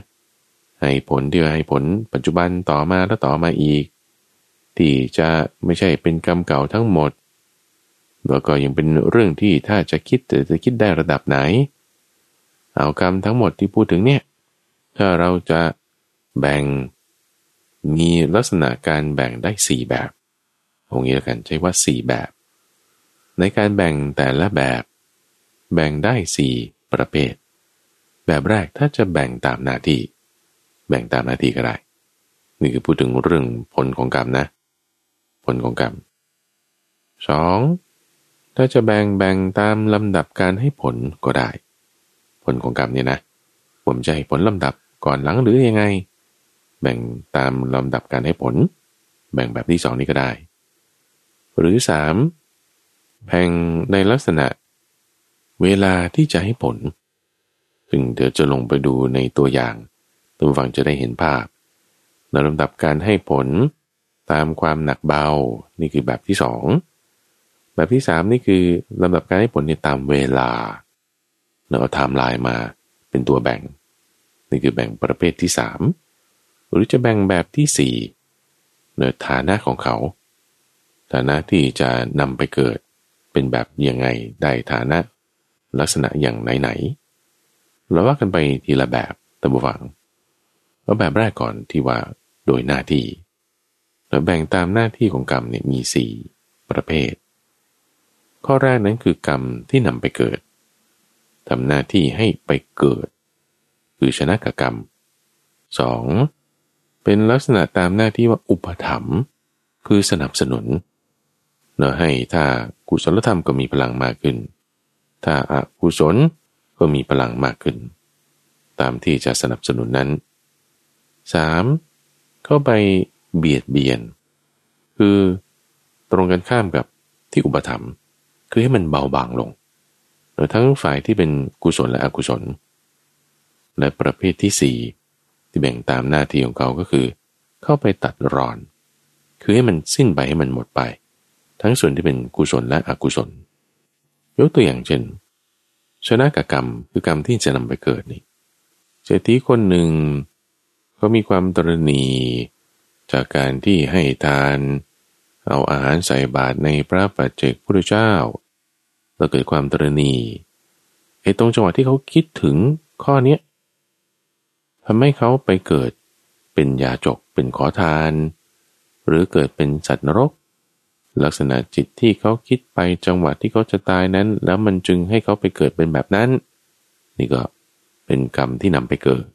ให้ผลที่ให้ผลปัจจุบันต่อมาแล้วต่อมาอีก ที่จะไม่ใช่เป็นกรรมเก่าทั้งหมด แล้วก็ยังเป็นเรื่องที่ถ้าจะคิดจะคิดได้ระดับไหน เอากรรมทั้งหมดที่พูดถึงเนี่ย ถ้าเราจะแบ่งมีลักษณะการแบ่งได้สี่แบบองนี้แล้วกันใช้ว่าสี่แบบ ในการแบ่งแต่ละแบบ แบ่งได้สี่ประเภท แบบแรกถ้าจะแบ่งตามหน้าที่ แบ่งตามหน้าที่ก็ได้ นี่คือพูดถึงเรื่องผลของกรรมนะ ผลของกรรมสองถ้าจะแบ่งแบ่งตามลำดับการให้ผลก็ได้ ผลของกรรมเนี่ยนะ ผมจะให้ผลลำดับก่อนหลังหรือยังไง แบ่งตามลำดับการให้ผล แบ่งแบบที่สองนี้ก็ได้ หรือสามแพ่งในลักษณะ เวลาที่จะให้ผลซึ่งเดี๋ยวจะลงไปดูในตัวอย่าง ตัวฟังจะได้เห็นภาพในลำดับการให้ผลตามความหนักเบา นี่คือแบบที่สองแบบที่สามนี่คือลำดับการให้ผลในตามเวลาเราเอาไทม์ไลน์มาเป็นตัวแบ่ง นี่คือแบ่งประเภทที่สามหรือจะแบ่งแบบที่สี่เนื้อฐานะของเขา ฐานะที่จะนำไปเกิดเป็นแบบยังไงได้ฐานะ ลักษณะอย่างไหนๆเราว่ากันไปทีละแบบตะบูฟัง เอาแบบแรกก่อนที่ว่าโดยหน้าที่เราแบ่งตามหน้าที่ของกรรมเนี่ยมีสี่ประเภท ข้อแรกนั้นคือกรรมที่นำไปเกิดทำหน้าที่ให้ไปเกิด คือชนะกกรรมสองเป็นลักษณะตามหน้าที่ว่าอุปถัมภ์คือสนับสนุนเนาะให้ถ้ากุศลธรรมก็มีพลังมากขึ้น ถ้าอากุศลก็มีพลังมากขึ้น ตามที่จะสนับสนุนนั้น 3. เข้าไปเบียดเบียน คือตรงกันข้ามกับที่อุปธรรม คือให้มันเบาบางลงโดยทั้งฝ่ายที่เป็นกุศลและอกุศล และประเภทที่ 4 ที่แบ่งตามหน้าที่ของเขาก็คือ เข้าไปตัดรอน คือให้มันสิ้นไปให้มันหมดไป ทั้งส่วนที่เป็นกุศลและอกุศล ยกตัวอย่างเช่น ชนะกกรรมคือกรรมที่จะนำไปเกิดนี่เศรษฐีคนหนึ่ง เขามีความตรณีจากการที่ให้ทาน เอาอาหารใส่บาตรในพระปัจเจกพุทธเจ้าแล้วเกิดความตรณีไอ้ตรงจังหวะที่เขาคิดถึงข้อเนี้ยทำให้เขาไปเกิดเป็นยาจกเป็นขอทาน หรือเกิดเป็นสัตว์นรก ลักษณะจิตที่เขาคิดไปจังหวะที่เขาจะตายนั้น แล้วมันจึงให้เขาไปเกิดเป็นแบบนั้น นี่ก็เป็นกรรมที่นำไปเกิด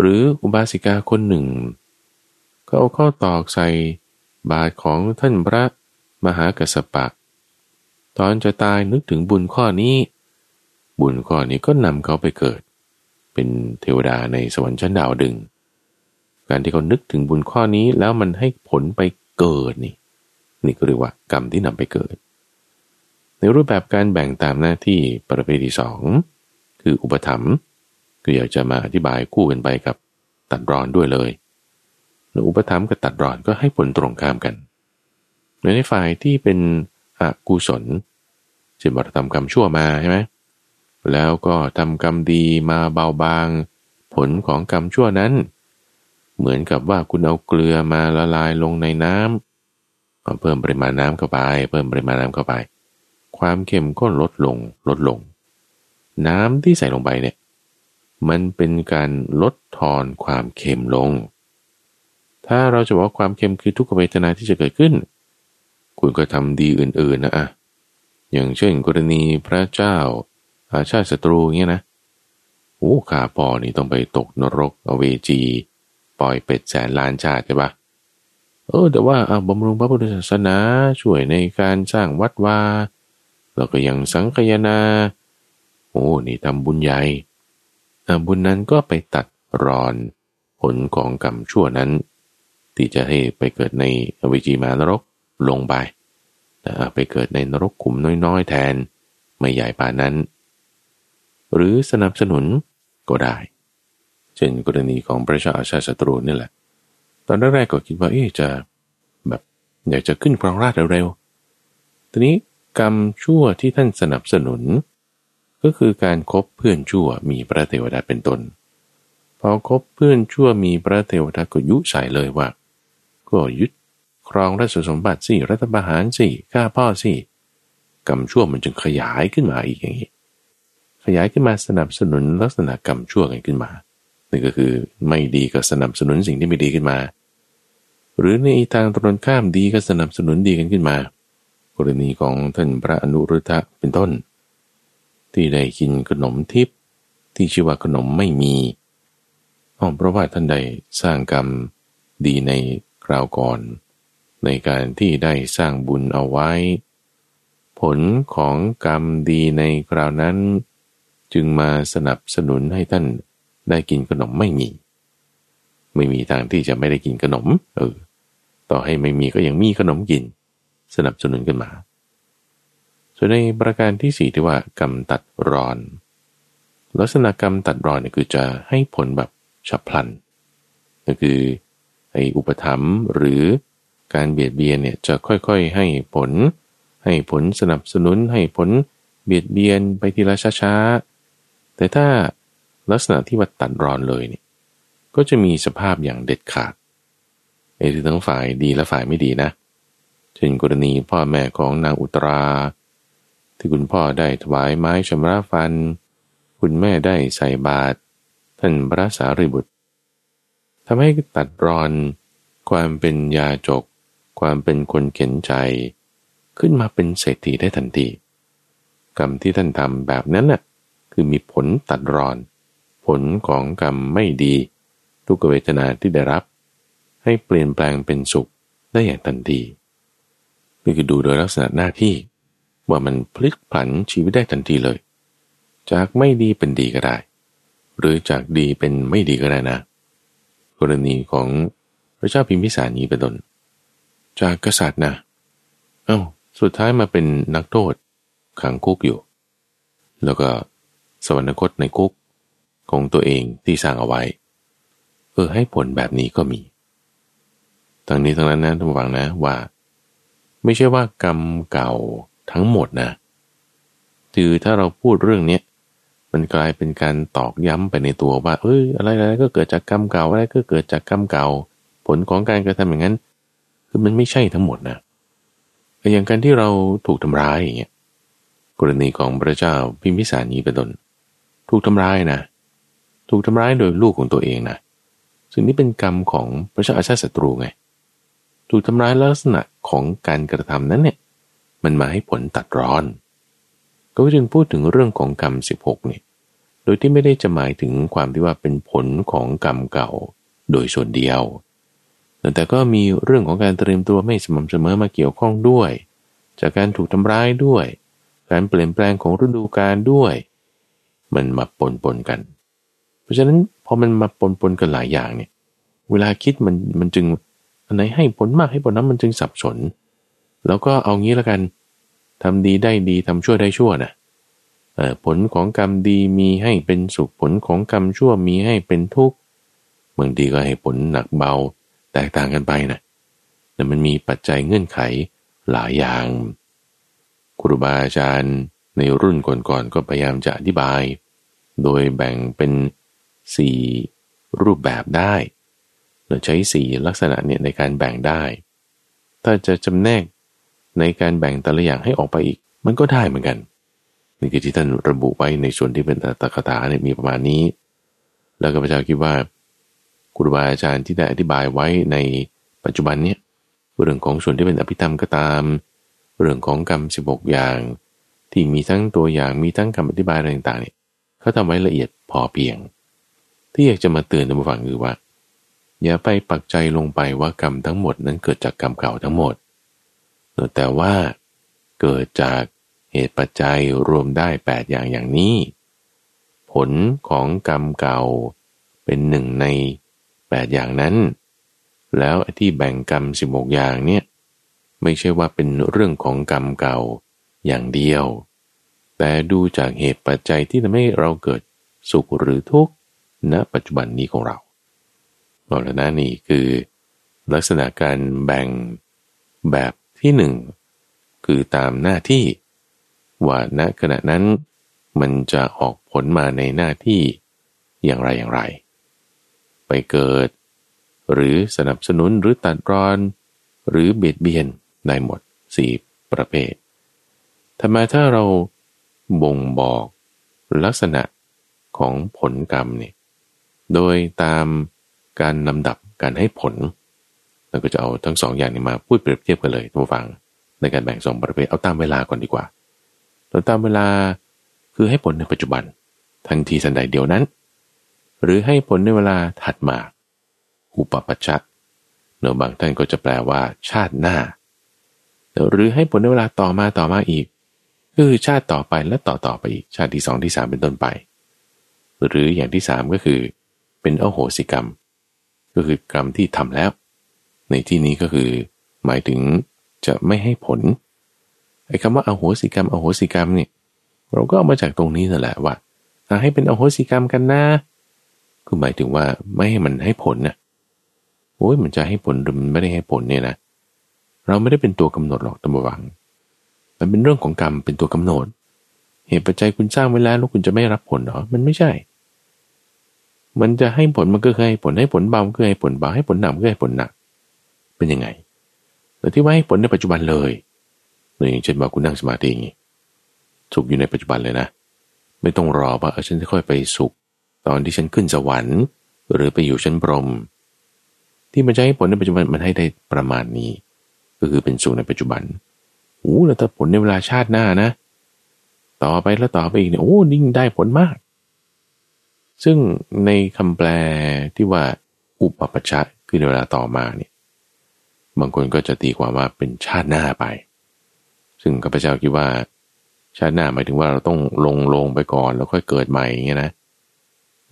หรืออุบาสิกาคนหนึ่งเขาเอาข้อตอกใส่บาทของท่านพระมหากัสปะ ตอนจะตายนึกถึงบุญข้อนี้ บุญข้อนี้ก็นำเขาไปเกิด เป็นเทวดาในสวรรค์ชั้นดาวดึง การที่เขานึกถึงบุญข้อนี้แล้วมันให้ผลไปเกิดนี่นี่ก็เรียกว่ากรรมที่นำไปเกิด ในรูปแบบการแบ่งตามหน้าที่ประเภทที่สองคืออุปธรรม คืออยากจะมาอธิบายคู่กันไปกับตัดรอนด้วยเลยนอุปธรรมกับตัดรอนก็ให้ผลตรงข้ามกันในฝ่ายที่เป็นอกุศลเช่นบัตรทำกรรมชั่วมาใช่ไหมแล้วก็ทำกรรมดีมาเบาบาง ผลของกรรมชั่วนั้น เหมือนกับว่าคุณเอาเกลือมาละลายลงในน้ำเพิ่มปริมาณน้ำเข้าไป เพิ่มปริมาณน้ำเข้าไป ความเค็มก็ลดลงลดลง น้ำที่ใส่ลงไปเนี่ย มันเป็นการลดทอนความเค็มลง ถ้าเราจะบอกความเค็มคือทุกขเวทนาที่จะเกิดขึ้น คุณก็ทำดีอื่นๆนะอะอย่างเช่นกรณีพระเจ้าอาชาติศัตรูเงี้ยนะโอ้ขาปอนี่ต้องไปตกนรกอเวจี ปล่อยเป็ดแสนล้านชาติใช่ปะเออแต่ว่าอาบำรุงพระพุทธศาสนาช่วยในการสร้างวัดวาแล้วก็ยังสังคยนา โอ้นี่ทำบุญใหญ่ บุญนั้นก็ไปตัดรอนผลของกรรมชั่วนั้น ที่จะให้ไปเกิดในอวิจีมานรกลงไปไปเกิดในนรกขุมน้อยๆ แทนไม่ใหญ่ป่านั้น หรือสนับสนุนก็ได้ เช่นกรณีของพระชาชาศัตรูนี่แหละ ตอนแรกๆก็คิดว่าเอ๊จะแบบอยากจะขึ้นครองราชเร็วๆทีนี้กรรมชั่วที่ท่านสนับสนุน ก็คือการครบเพื่อนชั่วมีพระเทวดาเป็นต้นพอคบเพื่อนชั่วมีพระเทวดาก็ยุใส่เลยว่า ก็ยึดครองราชสมบัติสิรัฐประหารสิฆ่าพ่อสิกรรมชั่วมันจึงขยายขึ้นมาอีกอย่างนี้ ขยายขึ้นมาสนับสนุนลักษณะกรรมชั่วกันขึ้นมานี่ก็คือไม่ดีก็สนับสนุนสิ่งที่ไม่ดีขึ้นมา หรือในทางตรงข้ามดีก็สนับสนุนดีกันขึ้นมา กรณีของท่านพระอนุรุทธะเป็นต้น ที่ได้กินขนมทิพย์ที่ชื่อว่าขนมไม่มีเพราะว่าท่านได้สร้างกรรมดีในคราวก่อน ในการที่ได้สร้างบุญเอาไว้ ผลของกรรมดีในคราวนั้น จึงมาสนับสนุนให้ท่านได้กินขนมไม่มี ไม่มีทางที่จะไม่ได้กินขนม เออ ต่อให้ไม่มีก็ยังมีขนมกิน สนับสนุนกันมา ส่วนในประการที่สี่ที่ว่ากรรมตัดรอน ลักษณะกรรมตัดรอนเนี่ยคือจะให้ผลแบบฉับพลันก็คือไอ้อุปธรรมหรือการเบียดเบียนเนี่ยจะค่อยๆให้ผล ให้ผลสนับสนุนให้ผลเบียดเบียนไปทีละช้าๆ แต่ถ้าลักษณะที่ว่าตัดรอนเลยเนี่ยก็จะมีสภาพอย่างเด็ดขาดไอ้ทั้งฝ่ายดีและฝ่ายไม่ดีนะเช่นกรณีพ่อแม่ของนางอุตรา ที่คุณพ่อได้ถวายไม้ชำระฟัน คุณแม่ได้ใส่บาตรท่านพระสารีบุตรทำให้ตัดรอน ความเป็นยาจก ความเป็นคนเข็นใจ ขึ้นมาเป็นเศรษฐีได้ทันทีกรรมที่ท่านทำแบบนั้นน่ะคือมีผลตัดรอน ผลของกรรมไม่ดี ทุกเวทนาที่ได้รับ ให้เปลี่ยนแปลงเป็นสุขได้อย่างทันทีนี่คือดูโดยลักษณะหน้าที่ ว่ามันพลิกผันชีวิตได้ทันทีเลย จากไม่ดีเป็นดีก็ได้ หรือจากดีเป็นไม่ดีก็ได้นะ กรณีของพระเจ้าพิมพิสารนี้เป็นต้นจากกษัตริย์นะ เอา้าสุดท้ายมาเป็นนักโทษขังคุกอยู่ แล้วก็สวรรคตในคุกของตัวเองที่สร้างเอาไว้เออให้ผลแบบนี้ก็มีทั้งนี้ทั้งนั้นนะท่านฟังนะว่า ไม่ใช่ว่ากรรมเก่า ทั้งหมดนะคือถ้าเราพูดเรื่องนี้มันกลายเป็นการตอกย้ำไปในตัวว่า เอ้ยอะไรอะไรก็เกิดจากกรรมเก่าอะไรก็เกิดจากกรรมเก่า ผลของการกระทำอย่างนั้น คือมันไม่ใช่ทั้งหมดนะอย่างการที่เราถูกทำร้ายอย่างเงี้ยกรณีของพระเจ้าพิมพิสารนี้เป็นต้นถูกทำร้ายนะ ถูกทำร้ายโดยลูกของตัวเองนะซึ่งนี้เป็นกรรมของพระเจ้าอาชาติศัตรูไง ถูกทำร้ายลักษณะของการกระทำนั้นเนี่ย มันมาให้ผลตัดร้อน ก็จึงพูดถึงเรื่องของกรรม 16เนี่ยโดยที่ไม่ได้จะหมายถึงความที่ว่าเป็นผลของกรรมเก่าโดยส่วนเดียว แต่ก็มีเรื่องของการเตรียมตัวไม่สม่ำเสมอมาเกี่ยวข้องด้วย จากการถูกทำร้ายด้วย การเปลี่ยนแปลงของฤดูกาลด้วย มันมาปนปนกัน เพราะฉะนั้นพอมันมาปนปนกันหลายอย่างเนี่ย เวลาคิดมันมันจึงอันไหนให้ผลมากให้ผลน้ำมันจึงสับสน แล้วก็เอางี้แล้วกันทำดีได้ดีทำชั่วได้ชั่วนะผลของกรรมดีมีให้เป็นสุขผลของกรรมชั่วมีให้เป็นทุกข์บางทีก็ให้ผลหนักเบาแตกต่างกันไปนะแต่มันมีปัจจัยเงื่อนไขหลายอย่างครูบาอาจารย์ในรุ่นก่อนๆก็พยายามจะอธิบาย โดยแบ่งเป็นสี่รูปแบบได้เราใช้สี่ลักษณะเนี่ยในการแบ่งได้ ถ้าจะจำแนก ในการแบ่งแต่ละอย่างให้ออกไปอีก มันก็ได้เหมือนกันนี่คือที่ท่านระบุไว้ในส่วนที่เป็นอัตถกถาเนี่ยมีประมาณนี้ แล้วก็พระเจ้าคิดว่าครูบาอาจารย์ที่ได้อธิบายไว้ในปัจจุบันเนี่ยเรื่องของส่วนที่เป็นอภิธรรมก็ตาม เรื่องของกรรมสิบกอย่าง ที่มีทั้งตัวอย่างมีทั้งคำอธิบายอะไรต่างๆเนี่ยเขาทำไว้ละเอียดพอเพียง ที่อยากจะมาเตือนท่านผู้ฟังคือว่า อย่าไปปักใจลงไปว่ากรรมทั้งหมดนั้นเกิดจากกรรมเก่าทั้งหมด แต่ว่าเกิดจากเหตุปัจจัยรวมได้ 8 อย่างอย่างนี้ ผลของกรรมเก่าเป็นหนึ่งใน 8 อย่างนั้น แล้วที่แบ่งกรรม 16 อย่างเนี่ยไม่ใช่ว่าเป็นเรื่องของกรรมเก่าอย่างเดียว แต่ดูจากเหตุปัจจัยที่ทำให้เราเกิดสุขหรือทุกข์ณปัจจุบันนี้ของเราเอาละนะนี่คือ ลักษณะการแบ่งแบบ ที่หนึ่งคือตามหน้าที่ว่าณขณะนั้นมันจะออกผลมาในหน้าที่อย่างไรอย่างไร ไปเกิด หรือสนับสนุนหรือตัดรอน หรือเบียดเบียนได้หมดสี่ประเภททำไมถ้าเราบ่งบอกลักษณะของผลกรรมเนี่ยโดยตามการลำดับการให้ผลเราก็จะเอาทั้งสองอย่างนี้มาพูดเปรียบเทียบกันเลยทุกฟัง ในการแบ่งสองประเภทเอาตามเวลาก่อนดีกว่าโดยตามเวลาคือให้ผลในปัจจุบัน ทันทีสันใดเดียวนั้น หรือให้ผลในเวลาถัดมา อุปปัชชะเนอบางท่านก็จะแปลว่า ชาติหน้า หรือให้ผลในเวลาต่อมาต่อมาอีกคือชาติต่อไปและต่อต่อไปอีกชาติที่สองที่สามเป็นต้นไป หรืออย่างที่สามก็คือ เป็นอโหสิกรรม ก็คือกรรมที่ทำแล้ว ในที่นี้ก็คือ หมายถึงจะไม่ให้ผลไอ้คำว่าอโหสิกรรมอโหสิกรรมเนี่ยเราก็เอามาจากตรงนี้นั่นแหละว่าให้เป็นอโหสิกรรมกันนะคือหมายถึงว่าไม่ให้มันให้ผลนะโอ้ยมันจะให้ผลหรือมันไม่ได้ให้ผลเนี่ยนะเราไม่ได้เป็นตัวกำหนดหรอกตำรวัง มันเป็นเรื่องของกรรมเป็นตัวกำหนด เหตุปัจจัยคุณสร้างไว้แล้วแล้วคุณจะไม่รับผลหรอ มันไม่ใช่ มันจะให้ผลมันก็เคยให้ผลให้ผลเบาก็ให้ผลเบาให้ผลหนักก็ให้ผลหนัก เป็นยังไงแต่ที่ว่าให้ผลในปัจจุบันเลยอย่างเช่นว่าคุณนั่งสมาธิอย่างนี้สุขอยู่ในปัจจุบันเลยนะ ไม่ต้องรอว่าเออฉันจะค่อยไปสุข ตอนที่ฉันขึ้นสวรรค์ หรือไปอยู่ชั้นพรมที่มันจะให้ผลในปัจจุบันมันให้ได้ประมาณนี้ ก็คือเป็นสุขในปัจจุบันโอ้แล้วถ้าผลในเวลาชาติหน้านะ ต่อไปแล้วต่อไปอีกเนี่ยโอ้ยิ่งได้ผลมาก ซึ่งในคำแปลที่ว่าอุปปัชชะคือในเวลาต่อมาเนี่ย บางคนก็จะตีความว่าเป็นชาติหน้าไป ซึ่งข้าพเจ้าคิดว่า ชาติหน้าหมายถึงว่าเราต้องลงลงไปก่อนแล้วค่อยเกิดใหม่อย่างเงี้ยนะ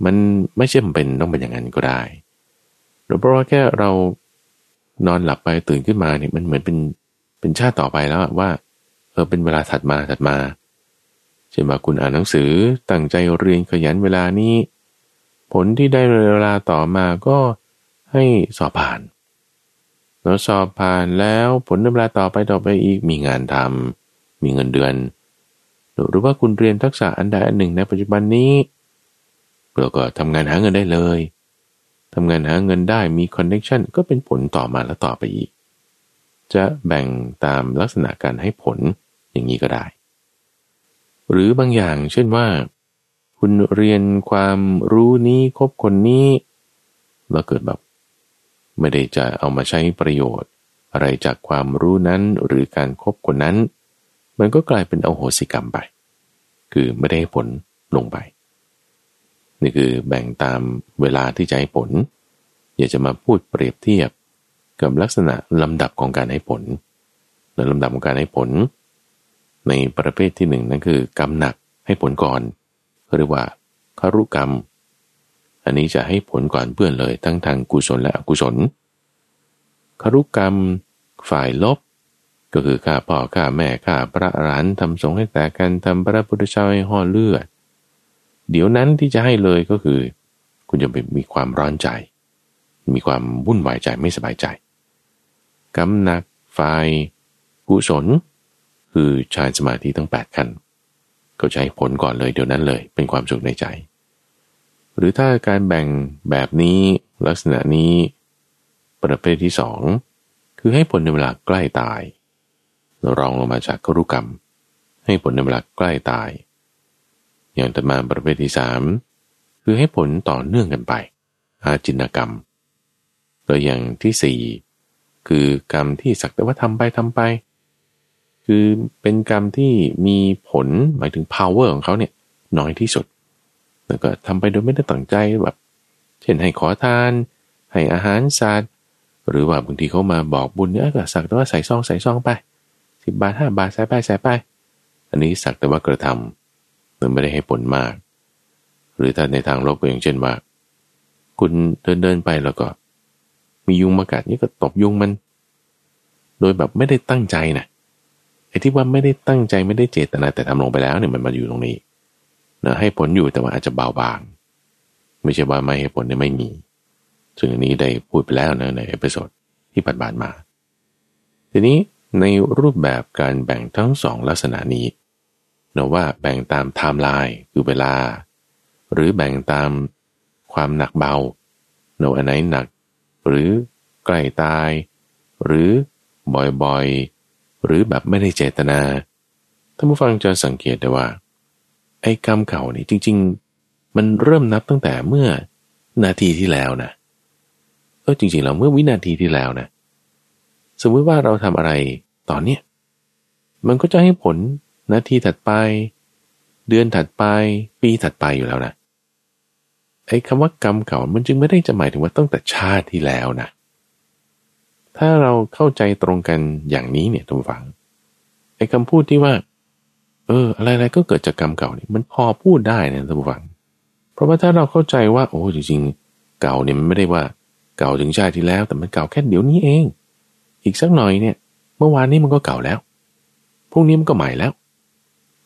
มันไม่ใช่เป็นต้องเป็นอย่างนั้นก็ได้เพราะว่าแค่เรานอนหลับไปตื่นขึ้นมาเนี่ยมันเหมือนเป็นเป็นชาติต่อไปแล้วว่าเออเป็นเวลาถัดมาถัดมาเช่นว่าคุณอ่านหนังสือตั้งใจเรียนขยันเวลานี้ ผลที่ได้เวลาต่อมาก็ให้สอบผ่าน แล้วสอบผ่านแล้วผลในเวลาต่อไปต่อไปอีกมีงานทำมีเงินเดือน หรือว่าคุณเรียนทักษะอันใดอันหนึ่งในปัจจุบันนี้เพื่อก็ทำงานหาเงินได้เลยทำงานหาเงินได้มี connection ก็เป็นผลต่อมาแล้วต่อไปอีก จะแบ่งตามลักษณะการให้ผลอย่างนี้ก็ได้ หรือบางอย่างเช่นว่า คุณเรียนความรู้นี้คบคนนี้ แล้วเกิดแบบ ไม่ได้จะเอามาใช้ประโยชน์ อะไรจากความรู้นั้นหรือการครบคนนั้น มันก็กลายเป็นเอาโหสิกรรมไป คือไม่ได้ผลลงไป นี่คือแบ่งตามเวลาที่จะให้ผล อยากจะมาพูดเปรียบเทียบกับลักษณะลำดับของการให้ผลในลำดับของการให้ผล ในประเภทที่หนึ่งนั่นคือกรรมหนักให้ผลก่อนเรียกว่าคารุกรรม อันนี้จะให้ผลก่อนเพื่อนเลยทั้งทางกุศลและอกุศลคารุกรรม ฝ่ายลบ ก็คือฆ่าพ่อฆ่าแม่ฆ่าพระอรันทำสงให้แตกกันทำพระพุทธเจ้าให้ห่อเลือด เดี๋ยวนั้นที่จะให้เลยก็คือ คุณจะมีความร้อนใจ มีความวุ่นวายใจไม่สบายใจกำหนักฝ่ายกุศล คือฌานสมาธิทั้ง 8 ขั้นก็ใช้ผลก่อนเลยเดี๋ยวนั้นเลยเป็นความสุขในใจ หรือถ้าการแบ่งแบบนี้ลักษณะนี้ ประเภทที่สองคือให้ผลในเวลาใกล้ตาย รองลงมาจากกรุกรรม ให้ผลในเวลาใกล้ตาย อย่างต่อมาประเภทที่สามคือให้ผลต่อเนื่องกันไป อาจินกรรม ตัวอย่างที่สี่คือกรรมที่สักแต่ว่าทำไปทำไป คือเป็นกรรมที่มีผลหมายถึง power ของเขาเนี่ยน้อยที่สุด แล้วก็ทำไปโดยไม่ได้ตั้งใจแบบ เช่นให้ขอทาน ให้อาหารสัตว์หรือว่าบางทีเขามาบอกบุญเนี่ยก็สักแต่ว่าใส่ซองใส่ซองไปสิบบาทห้าบาทใส่ไปใส่ไป อันนี้สักแต่ว่ากระทำมันไม่ได้ให้ผลมาก หรือถ้าในทางลบก็อย่างเช่นว่า คุณเดินเดินไปแล้วก็ มียุงมากัดนี่ก็ตบยุงมัน โดยแบบไม่ได้ตั้งใจนะไอ้ที่ว่าไม่ได้ตั้งใจไม่ได้เจตนาแต่ทำลงไปแล้วเนี่ยมันมาอยู่ตรงนี้ นะให้ผลอยู่แต่ว่าอาจจะเบาบาง ไม่ใช่ว่าไม่ให้ผลเนี่ยไม่มี ซึ่งอันนี้ได้พูดไปแล้วนะใน episodeที่ผ่านมา ทีนี้ในรูปแบบการแบ่งทั้งสองลักษณะนี้เราว่าแบ่งตามไทม์ไลน์คือเวลา หรือแบ่งตามความหนักเบาเราอันไหนหนัก หรือใกล้ตาย หรือบ่อยๆ หรือแบบไม่ได้เจตนาท่านผู้ฟังจะสังเกตได้ว่า ไอ้กรรมเก่านี่จริง ๆ มันเริ่มนับตั้งแต่เมื่อนาทีที่แล้วนะเออจริงๆเราเมื่อวินาทีที่แล้วนะ สมมติว่าเราทำอะไรตอนเนี้ยมันก็จะให้ผลนาทีถัดไป เดือนถัดไป ปีถัดไปอยู่แล้วนะไอ้คำว่ากรรมเก่ามันจึงไม่ได้จะหมายถึงว่าตั้งแต่ชาติที่แล้วนะ ถ้าเราเข้าใจตรงกันอย่างนี้เนี่ยทุกฝังไอ้คำพูดที่ว่า เออ อะไรๆก็เกิดจากกรรมเก่านี่มันพอพูดได้นะทุกฝัง เพราะว่าถ้าเราเข้าใจว่า โอ้จริง ๆ เก่าเนี่ยมันไม่ได้ว่าเก่าถึงชาติที่แล้ว แต่มันเก่าแค่เดี๋ยวนี้เอง อีกสักหน่อยเนี่ย เมื่อวานนี้มันก็เก่าแล้วพรุ่งนี้มันก็ใหม่แล้ว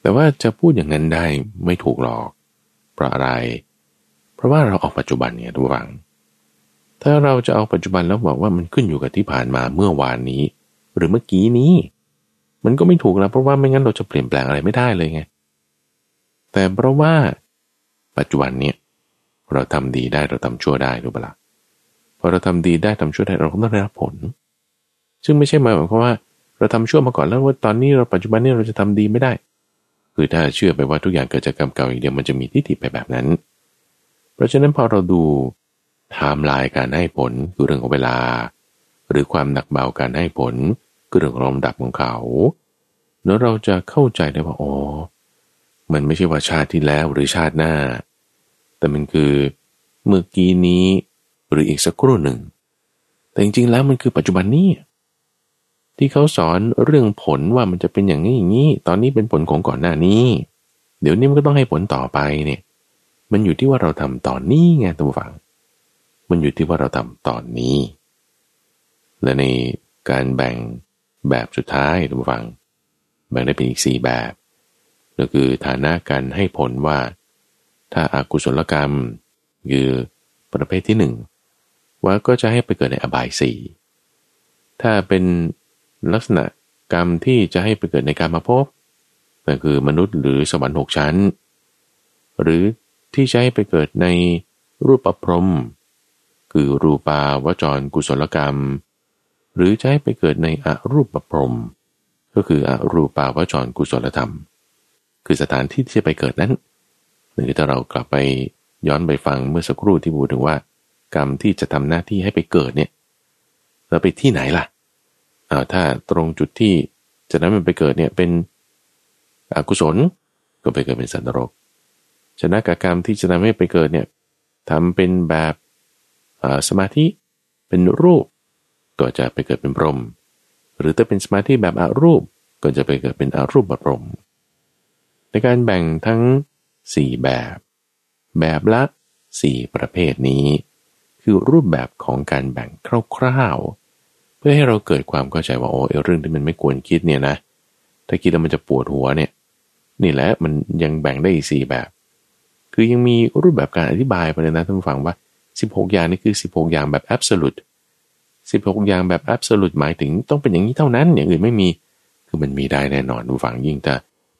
แต่ว่าจะพูดอย่างนั้นได้ไม่ถูกหรอกเพราะอะไร เพราะว่าเราออกปัจจุบันเนี่ยทุกฝัง ถ้าเราจะเอาปัจจุบันแล้วบอกว่ามันขึ้นอยู่กับที่ผ่านมาเมื่อวานนี้ หรือเมื่อกี้นี้ มันก็ไม่ถูกแล้วเพราะว่าไม่งั้นเราจะเปลี่ยนแปลงอะไรไม่ได้เลยไง แต่เพราะว่าปัจจุบันเนี่ยเราทำดีได้เราทำชั่วได้รู้ปะละ่ะพอเราทำดีได้ทำชั่วได้เราก็ต้องได้รับผล ซึ่งไม่ใช่หมายความว่า เราทำชั่วมาก่อนแล้วว่าตอนนี้เราปัจจุบันนี้เราจะทำดีไม่ได้ คือถ้าเชื่อไปว่าทุกอย่างเกิดจากกรรมเก่าอย่างเดียวมันจะมีทิฏฐิไปแบบนั้น เพราะฉะนั้นพอเราดูไทม์ไลน์การให้ผลคือเรื่องของเวลา หรือความหนักเบาการให้ผล เรื่องลำดับของเขา แล้วเราจะเข้าใจได้ว่าอ๋อมันไม่ใช่ว่าชาติที่แล้วหรือชาติหน้า แต่มันคือเมื่อกี้นี้หรืออีกสักครู่หนึ่ง แต่จริงๆแล้วมันคือปัจจุบันนี้ที่เขาสอนเรื่องผลว่ามันจะเป็นอย่างนี้อย่างนี้ ตอนนี้เป็นผลของก่อนหน้านี้ เดี๋ยวนี้มันก็ต้องให้ผลต่อไปเนี่ย มันอยู่ที่ว่าเราทำตอนนี้ไงตัวฝัง มันอยู่ที่ว่าเราทำตอนนี้ และในการแบ่ง แบบสุดท้ายตัวฝัง แบ่งได้เป็นอีกสี่แบบ ก็คือฐานะการให้ผลว่า ถ้าอากุศลกรรมคือประเภทที่หนึ่งว่าก็จะให้ไปเกิดในอบายสี่ถ้าเป็นลักษณะกรรมที่จะให้ไปเกิดในการมาพบนั่นคือมนุษย์หรือสวรรค์หกชั้น หรือที่จะให้ไปเกิดในรูปประพรม คือรูปาวจรกุศลกรรม หรือจะให้ไปเกิดในอรูปประพรม ก็คืออรูปาวจรกุศลธรรม คือสถานที่ที่จะไปเกิดนั้นหรือถ้าเรากลับไปย้อนไปฟังเมื่อสักครู่ที่พูดถึงว่า กรรมที่จะทำหน้าที่ให้ไปเกิดเนี่ยเราไปที่ไหนล่ะอาถ้าตรงจุดที่จะนั้นมันไปเกิดเนี่ยเป็นอกุศลก็ไปเกิดเป็นสันตรกชนะกกรรมที่จะทำให้ไปเกิดเนี่ยทำเป็นแบบสมาธิเป็นรูป ก็จะไปเกิดเป็นพรหมหรือถ้าเป็นสมาธิแบบอารูปก็จะไปเกิดเป็นอารูปบพรหมในการแบ่งทั้ง 4 แบบ แบบละ 4 ประเภทนี้ คือรูปแบบของการแบ่งคร่าวๆ เพื่อให้เราเกิดความเข้าใจว่าโอ้เรื่องที่มันไม่ควรคิดเนี่ยนะถ้าคิดแล้วมันจะปวดหัวเนี่ยนี่แหละมันยังแบ่งได้อีกสี่แบบ คือยังมีรูปแบบการอธิบายไปเลยนะท่านผู้ฟังว่า 16 อย่างนี่คือ 16 อย่างแบบ absolute 16 อย่างแบบ absolute หมายถึงต้องเป็นอย่างนี้เท่านั้น อย่างอื่นไม่มี คือมันมีได้แน่นอนผู้ฟังยิ่งถ้า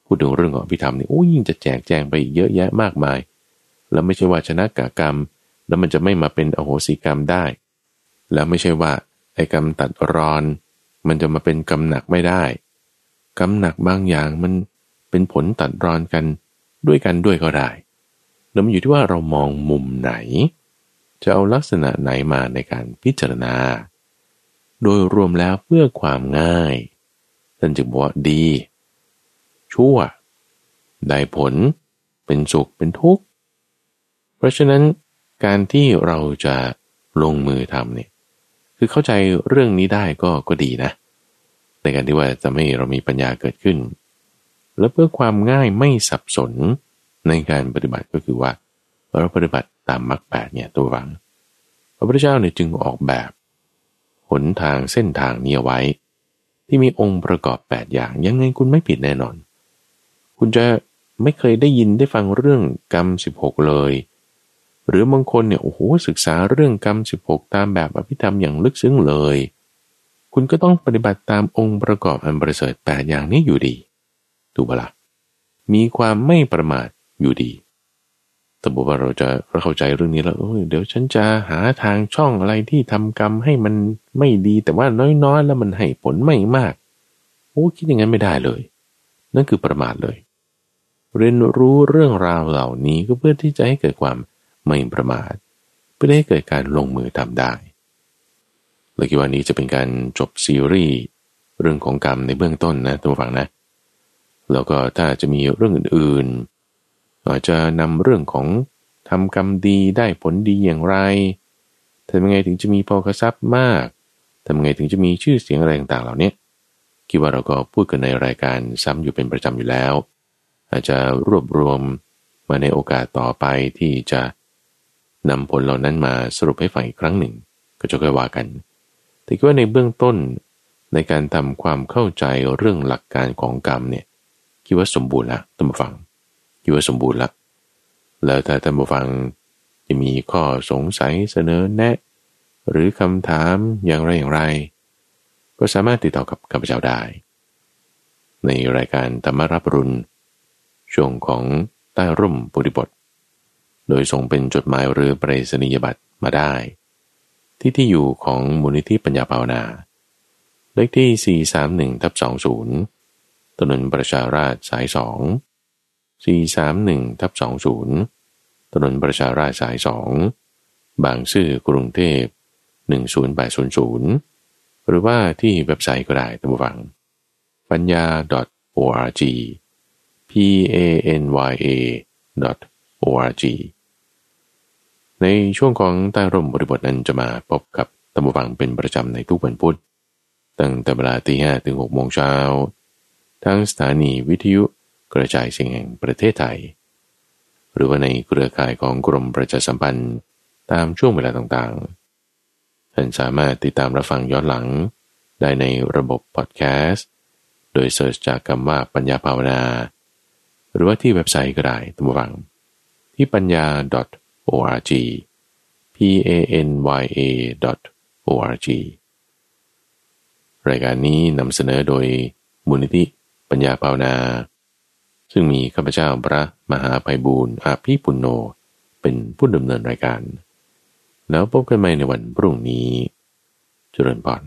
พูดถึงเรื่องของพิธรรมนี่โอ้ยิ่งจะแจกแจงไปเยอะแยะมากมาย แล้วไม่ใช่ว่าชนะกากรรม แล้วมันจะไม่มาเป็นอโหสิกรรมได้ แล้วไม่ใช่ว่าไอ้กรรมตัดรอน มันจะมาเป็นกรรมหนักไม่ได้ กรรมหนักบางอย่างมันเป็นผลตัดรอนกันด้วยกันด้วยก็ได้แล้วมันอยู่ที่ว่าเรามองมุมไหน จะเอาลักษณะไหนมาในการพิจารณา โดยรวมแล้วเพื่อความง่ายท่านจึงบอกว่าดี ชั่ว ได้ผล เป็นสุขเป็นทุกข์ เพราะฉะนั้นการที่เราจะลงมือทำเนี่ยคือเข้าใจเรื่องนี้ได้ก็ก็ดีนะ ในการที่ว่าจะไม่เรามีปัญญาเกิดขึ้น แล้วเพื่อความง่ายไม่สับสนในการปฏิบัติก็คือว่าเราปฏิบัติตามมรรคแปดเนี่ยตัววังพระพุทธเจ้าเนี่ยจึงออกแบบ หนทางเส้นทางนี้ไว้ ที่มีองค์ประกอบแปดอย่าง ยังไงคุณไม่ผิดแน่นอน คุณจะไม่เคยได้ยินได้ฟังเรื่องกรรมสิบหกเลย หรือบางคนเนี่ยโอ้โหศึกษาเรื่องกรรมสิบหกตามแบบอภิธรรมอย่างลึกซึ้งเลย คุณก็ต้องปฏิบัติตามองค์ประกอบอันประเสริฐแปดอย่างนี้อยู่ดีถูกปะละ่ะมีความไม่ประมาทอยู่ดี แต่บอกว่าเราจะเข้าใจเรื่องนี้แล้วเดี๋ยวฉันจะหาทางช่องอะไรที่ทำกรรมให้มันไม่ดีแต่ว่าน้อยๆ แล้วมันให้ผลไม่มากโอ้คิดอย่างนั้นไม่ได้เลย นั่นคือประมาทเลย เรียนรู้เรื่องราวเหล่านี้ก็เพื่อที่จะให้เกิดความไม่ประมาท เพื่อให้เกิดการลงมือทำได้เลยคิดว่านี้จะเป็นการจบซีรีส์เรื่องของกรรมในเบื้องต้นนะตัวฝังนะ แล้วก็ถ้าจะมีเรื่องอื่นๆ อาจจะนำเรื่องของทำกรรมดีได้ผลดีอย่างไรทำยังไงถึงจะมีพอกทรัพย์มากทำยังไงถึงจะมีชื่อเสียงอะไรต่างๆ เหล่านี้คิดว่าเราก็พูดกันในรายการซ้ำอยู่เป็นประจำอยู่แล้ว อาจจะรวบรวมมาในโอกาสต่อไปที่จะนำผลเหล่านั้นมาสรุปให้ฟังอีกครั้งหนึ่ง ก็จะค่อยว่ากัน แต่คิดว่าในเบื้องต้นในการทำความเข้าใจเรื่องหลักการของกรรมเนี่ยคิดว่าสมบูรณ์ล้วตั้งฟัง คิดว่าสมบูรณ์ละแล้วถ้าท่านผู้ฟังจะมีข้อสงสัยเสนอแนะ หรือคำถามอย่างไรอย่างไร ก็สามารถติดต่อกับข้าพเจ้าได้ ในรายการธรรมรับรุณ ช่วงของใต้ร่มปุริบท โดยส่งเป็นจดหมายหรือปรษณียบัตรมาได้ ที่ที่อยู่ของมูลนิธิปัญญาภาวนา เลขที่ 431ทับ20 ถนนประชาราชสายสอง 431ทับ20 ถนนประชาราชสาย 2 บางซื่อกรุงเทพ 10800 หรือว่าที่เว็บไซต์ก็ได้ท่านผู้ฟัง ปัญญา .org p a n y a .org ในช่วงของใต้ร่มบริบทนั้นจะมาพบกับตัมบังเป็นประจำในทุกวันพุธตั้งแต่เวลาตีห้ถึงหกโมงเช้า ทั้งสถานีวิทยุ กระจายเสียงแห่งประเทศไทย หรือว่าในเครือข่ายของกรมประชาสัมพันธ์ตามช่วงเวลาต่างๆ ท่านสามารถติดตามรับฟังย้อนหลัง ได้ในระบบพอดแคสต์ โดยเสิร์ชจากคำว่าปัญญาภาวนา หรือว่าที่เว็บไซต์ก็ได้ตัมวัง ที่ปัญญา .org p a n y a .org รายการนี้นำเสนอโดยมูลนิธิปัญญาภาวนา ซึ่งมีข้าพเจ้าพระมหาภัยบูรณ์อาภีปุณโญเป็นผู้ดำเนินรายการ แล้วพบกันใหม่ในวันพรุ่งนี้ เจริญพร